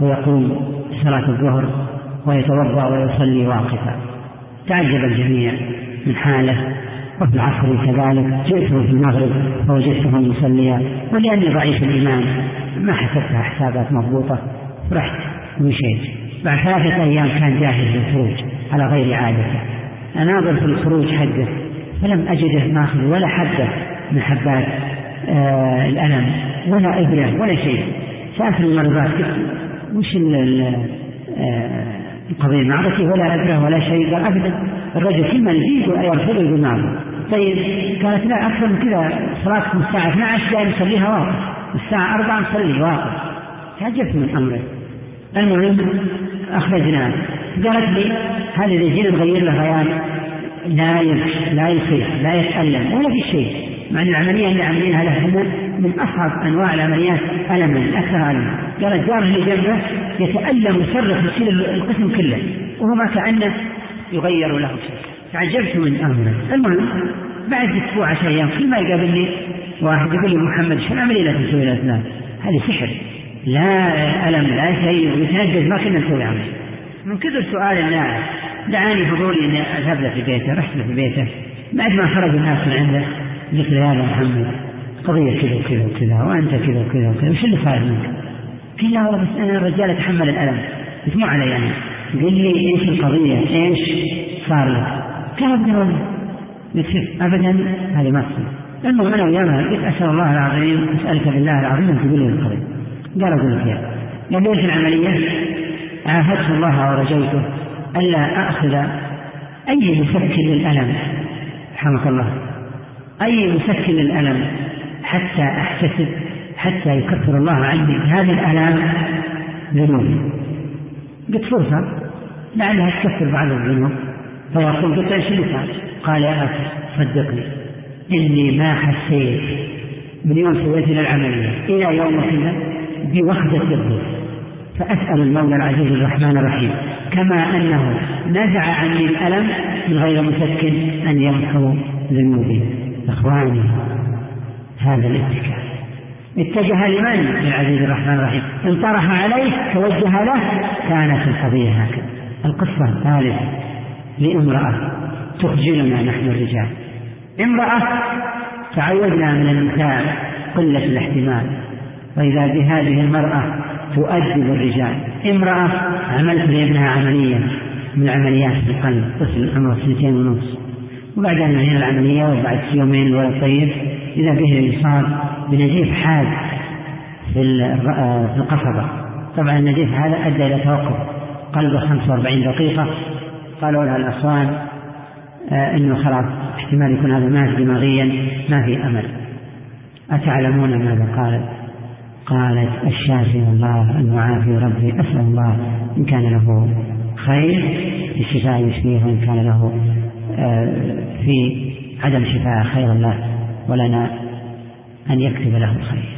ويقوم صلاة الظهر. ويتوضأ ويصلي واقفا. تعجب الجميع من حاله وفي العصر كذلك جئته في المغرب فوجدته مصليا. ولأني ضعيف الإيمان ما حسبتها حسابات مضبوطة رحت ومشيت بعد ثلاثة أيام كان جاهز للخروج على غير عادته. أناظر في الخروج حقه فلم أجده ماخذ ولا حبة من حبات آه الألم ولا إبرة ولا شيء. سألت المرضات وش آه القضية معركة ولا أبرة ولا شيء. قال أبدا الرجل كل ما يجي يقول يرفض يقول نعم. طيب قالت لا أكثر من كذا صلاتكم الساعة 12 جاي نصليها واقف. الساعة 4 نصلي واقف. تعجبت من أمره. المهم أخرجناه قالت لي هذا إذا جينا نغير له غيان لا يمشي لا يصيح لا يتألم ولا في شيء. مع أن العملية اللي عاملينها له من أصعب أنواع العمليات الما أكثر الما قال الجار اللي جنبه يتألم ويصرخ يشيل القسم كله وهو ما كانه يغير له شيء. تعجبت من أمره. المهم بعد أسبوع عشر أيام كل ما يقابلني واحد يقول لي محمد شو العملية اللي تسوي الاسنان؟ هذه سحر. لا ألم لا شيء ويتنجز ما كنا نسوي عمل من كثر سؤالي أنا دعاني فضولي إني أذهب له في بيته رحت له في بيته. بعد ما خرج الناس من عنده له يا محمد قضية كذا وكذا وكذا وأنت كذا وكذا وكذا وش اللي صاير منك؟ قال لا والله بس أنا الرجال أتحمل الألم. قلت مو علي أنا. قل لي إيش القضية؟ إيش صار لك؟ والله قلت شوف أبدا هذه ما تصير المهم أنا وياها قلت أسأل الله العظيم أسألك بالله العظيم أن تقول لي القضية. قال أقول لك إياها. قال لي العملية؟ عاهدت الله ورجوته ألا آخذ أي مسكن للألم. رحمك الله. أي مسكن للألم حتى أحتسب حتى يكفر الله عني هذه الآلام ذنوبي قلت فرصة؟ لعلها تكفر بعض الذنوب. فيقول قلت إيش اللي؟ قال يا أخي صدقني إني ما حسيت من يوم سويت العملية إلى يوم كذا بوحدة الظهر فأسأل المولى العزيز الرحمن الرحيم كما أنه نزع عني الألم من غير مسكن أن يمحو ذنوبي. إخواني هذا الاتكال اتجه لمن؟ للعزيز الرحمن الرحيم؟ انطرح عليه توجه له كانت القضية هكذا. القصة الثالثة لامرأة تخجلنا نحن الرجال. امرأة تعودنا من النساء قلة الاحتمال وإذا بهذه المرأة تؤدب الرجال. امرأة عملت لابنها عملية من عمليات القلب طفل عمره سنتين ونصف وبعد أن انتهينا العملية وبعد يومين الولد طيب إذا به يصاب بنزيف حاد في القصبة طبعا النزيف هذا أدى إلى توقف قلبه 45 دقيقة. قالوا لها الأخوان آه إنه خلاص احتمال يكون هذا مات دماغيا ما في أمل. أتعلمون ماذا قالت؟ قالت الشافي الله المعافي ربي أسأل الله إن كان له خير الشفاء يشفيه وإن كان له آه في عدم شفاء خير الله ولنا أن يكتب له الخير.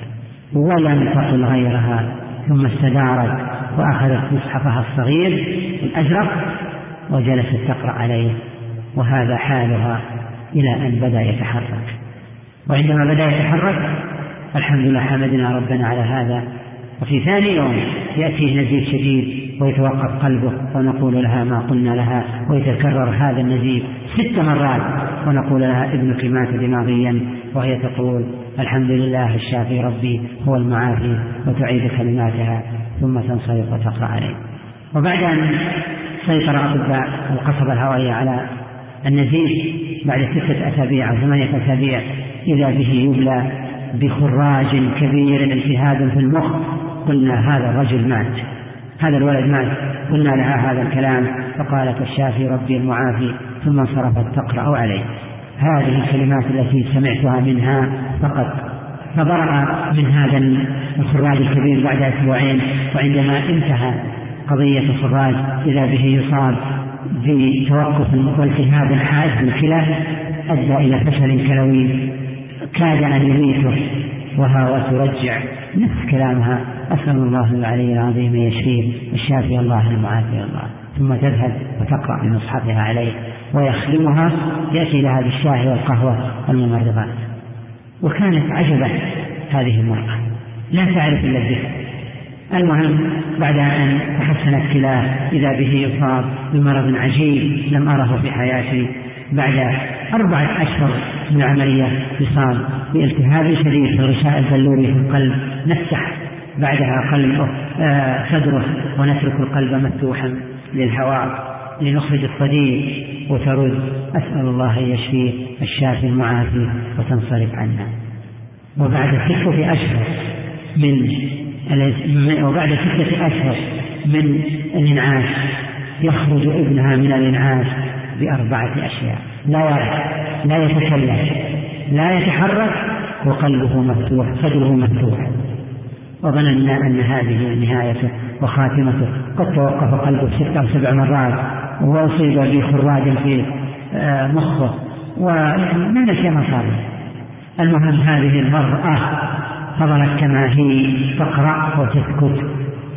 ولم تقل غيرها ثم استدارت وأخذت مصحفها الصغير الازرق وجلست تقرأ عليه وهذا حالها إلى أن بدأ يتحرك. وعندما بدأ يتحرك الحمد لله حمدنا ربنا على هذا. وفي ثاني يوم يأتيه نزيف شديد ويتوقف قلبه ونقول لها ما قلنا لها ويتكرر هذا النزيف ست مرات ونقول لها ابنك مات دماغيا وهي تقول الحمد لله الشافي ربي هو المعافي وتعيد كلماتها ثم تنصرف وتقرأ عليه. وبعد أن سيطر أطباء القصبة الهوائية على النزيف بعد ستة أسابيع أو ثمانية أسابيع إذا به يبلى بخراج كبير التهاب في المخ. قلنا هذا الرجل مات. هذا الولد مات قلنا لها هذا الكلام فقالت الشافي ربي المعافي ثم انصرفت تقرأ عليه. هذه الكلمات التي سمعتها منها فقط فبرأ من هذا الخراج الكبير بعد أسبوعين وعندما انتهى قضية الخراج إذا به يصاب بتوقف والتهاب حاد في الكلى أدى إلى فشل كلوي كاد أن يميته وها ترجع نفس كلامها. أسأل الله العلي العظيم يشفيه الشافي الله المعافي الله ثم تذهب وتقرأ بمصحفها عليه ويخدمها يأتي لها بالشاي والقهوة الممرضات وكانت عجبة هذه المرأة. لا تعرف إلا الذكر. المهم بعد أن تحسنت كلاه إذا به يصاب بمرض عجيب لم أره في حياتي بعد أربعة أشهر من العملية يصاب بالتهاب شديد في الغشاء البلوري في القلب نفتح بعدها قلبه آه صدره ونترك القلب مفتوحا للهواء لنخرج الصديد وترد أسأل الله أن يشفيه الشافي المعافي وتنصرف عنا. وبعد ستة أشهر من وبعد ستة أشهر من الإنعاش يخرج ابنها من الإنعاش بأربعة أشياء. لا يرى لا يتكلم لا يتحرك وقلبه مفتوح صدره مفتوح. وظننا أن هذه نهايته وخاتمته. قد توقف قلبه ست أو سبع مرات وأصيب بخراج في آه، مخه. وما نسي ما صار المهم هذه المرأة فضلت كما هي تقرأ وتسكت.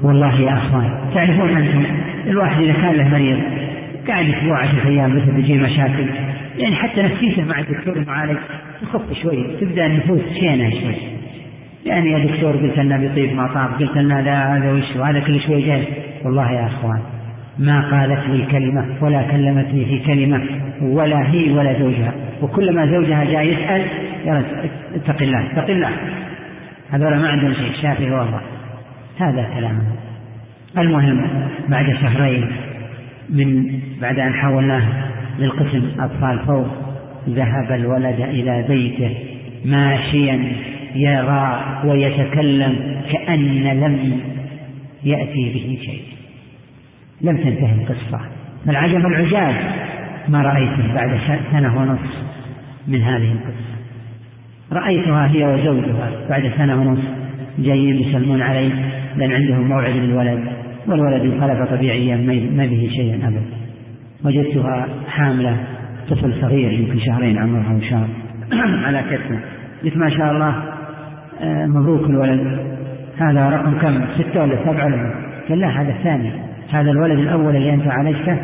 والله يا أخوان تعرفون أنتم الواحد إذا كان له مريض قاعد أسبوع عشرة أيام بس تجي مشاكل. يعني حتى نفسيته مع الدكتور المعالج تخف شوي تبدأ النفوس شينة شوي. يعني يا دكتور قلت لنا بيطيب ما طاب قلت لنا لا هذا وش؟ وهذا كل شوي جاي. والله يا أخوان ما قالت لي كلمة ولا كلمتني في كلمة ولا هي ولا زوجها. وكلما زوجها جاء يسأل يا اتق الله اتق الله. هذول ما عندهم شيء شافي هو الله. هذا كلامه المهم بعد شهرين من بعد أن حولناه للقسم أطفال فوق ذهب الولد إلى بيته ماشيا. يرى ويتكلم كأن لم يأتي به شيء. لم تنتهي القصة. العجب العجاب؟ ما رأيته بعد سنة ونصف من هذه القصة. رأيتها هي وزوجها بعد سنة ونصف. جايين يسلمون علي لأن عندهم موعد للولد والولد انقلب طبيعيا ما به شيء أبدا. وجدتها حاملة طفل صغير يمكن شهرين عمرها أو شهر [CLEARS THROAT] على كتفه. قلت ما شاء الله مبروك الولد. هذا رقم كم؟ ستة ولا سبعة له قال لا هذا الثاني. هذا الولد الأول اللي أنت عالجته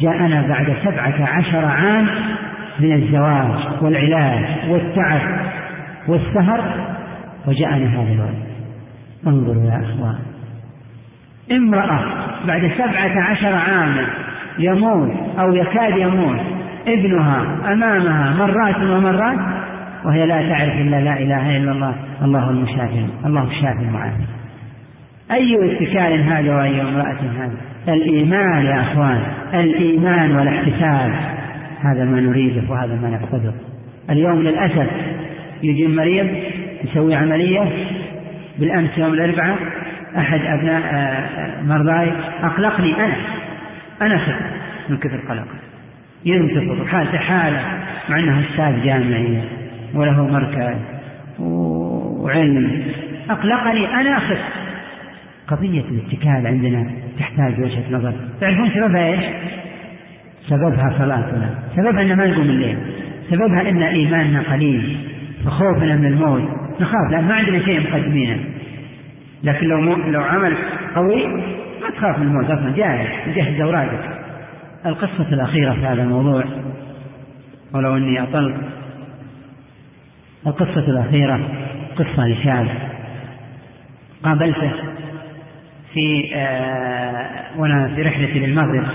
جاءنا بعد سبعة عشر عام من الزواج والعلاج والتعب والسهر وجاءنا هذا الولد. انظروا يا أخوان. امرأة بعد سبعة عشر عاما يموت أو يكاد يموت ابنها أمامها مرات ومرات وهي لا تعرف إلا لا إله إلا الله الله المشافي الله الشافي المعافي. أي اتكال هذا وأي امرأة هذا؟ الإيمان يا أخوان الإيمان والاحتساب. هذا ما نريده وهذا ما نقصده اليوم للأسف يجي المريض يسوي عملية بالأمس يوم الأربعاء أحد أبناء آه، آه، مرضاي أقلقني أنا. أنا خفت من كثر قلقه ينتفض حالته حالة مع أنه أستاذ جامعي. وله مركز وعلم. أقلقني أنا خفت قضية الاتكال عندنا تحتاج وجهة نظر. تعرفون سببها إيش؟ سببها صلاتنا. سببها أن ما نقوم الليل. سببها أن إيماننا قليل. فخوفنا من الموت. نخاف لأن ما عندنا شيء مقدمينه. لكن لو مو... لو عمل قوي ما تخاف من الموت أصلا. جاهز جهز أوراقك. القصة الأخيرة في هذا الموضوع. ولو أني أطلت. القصة الأخيرة قصة لشاب قابلته في آه وأنا في رحلتي للمغرب.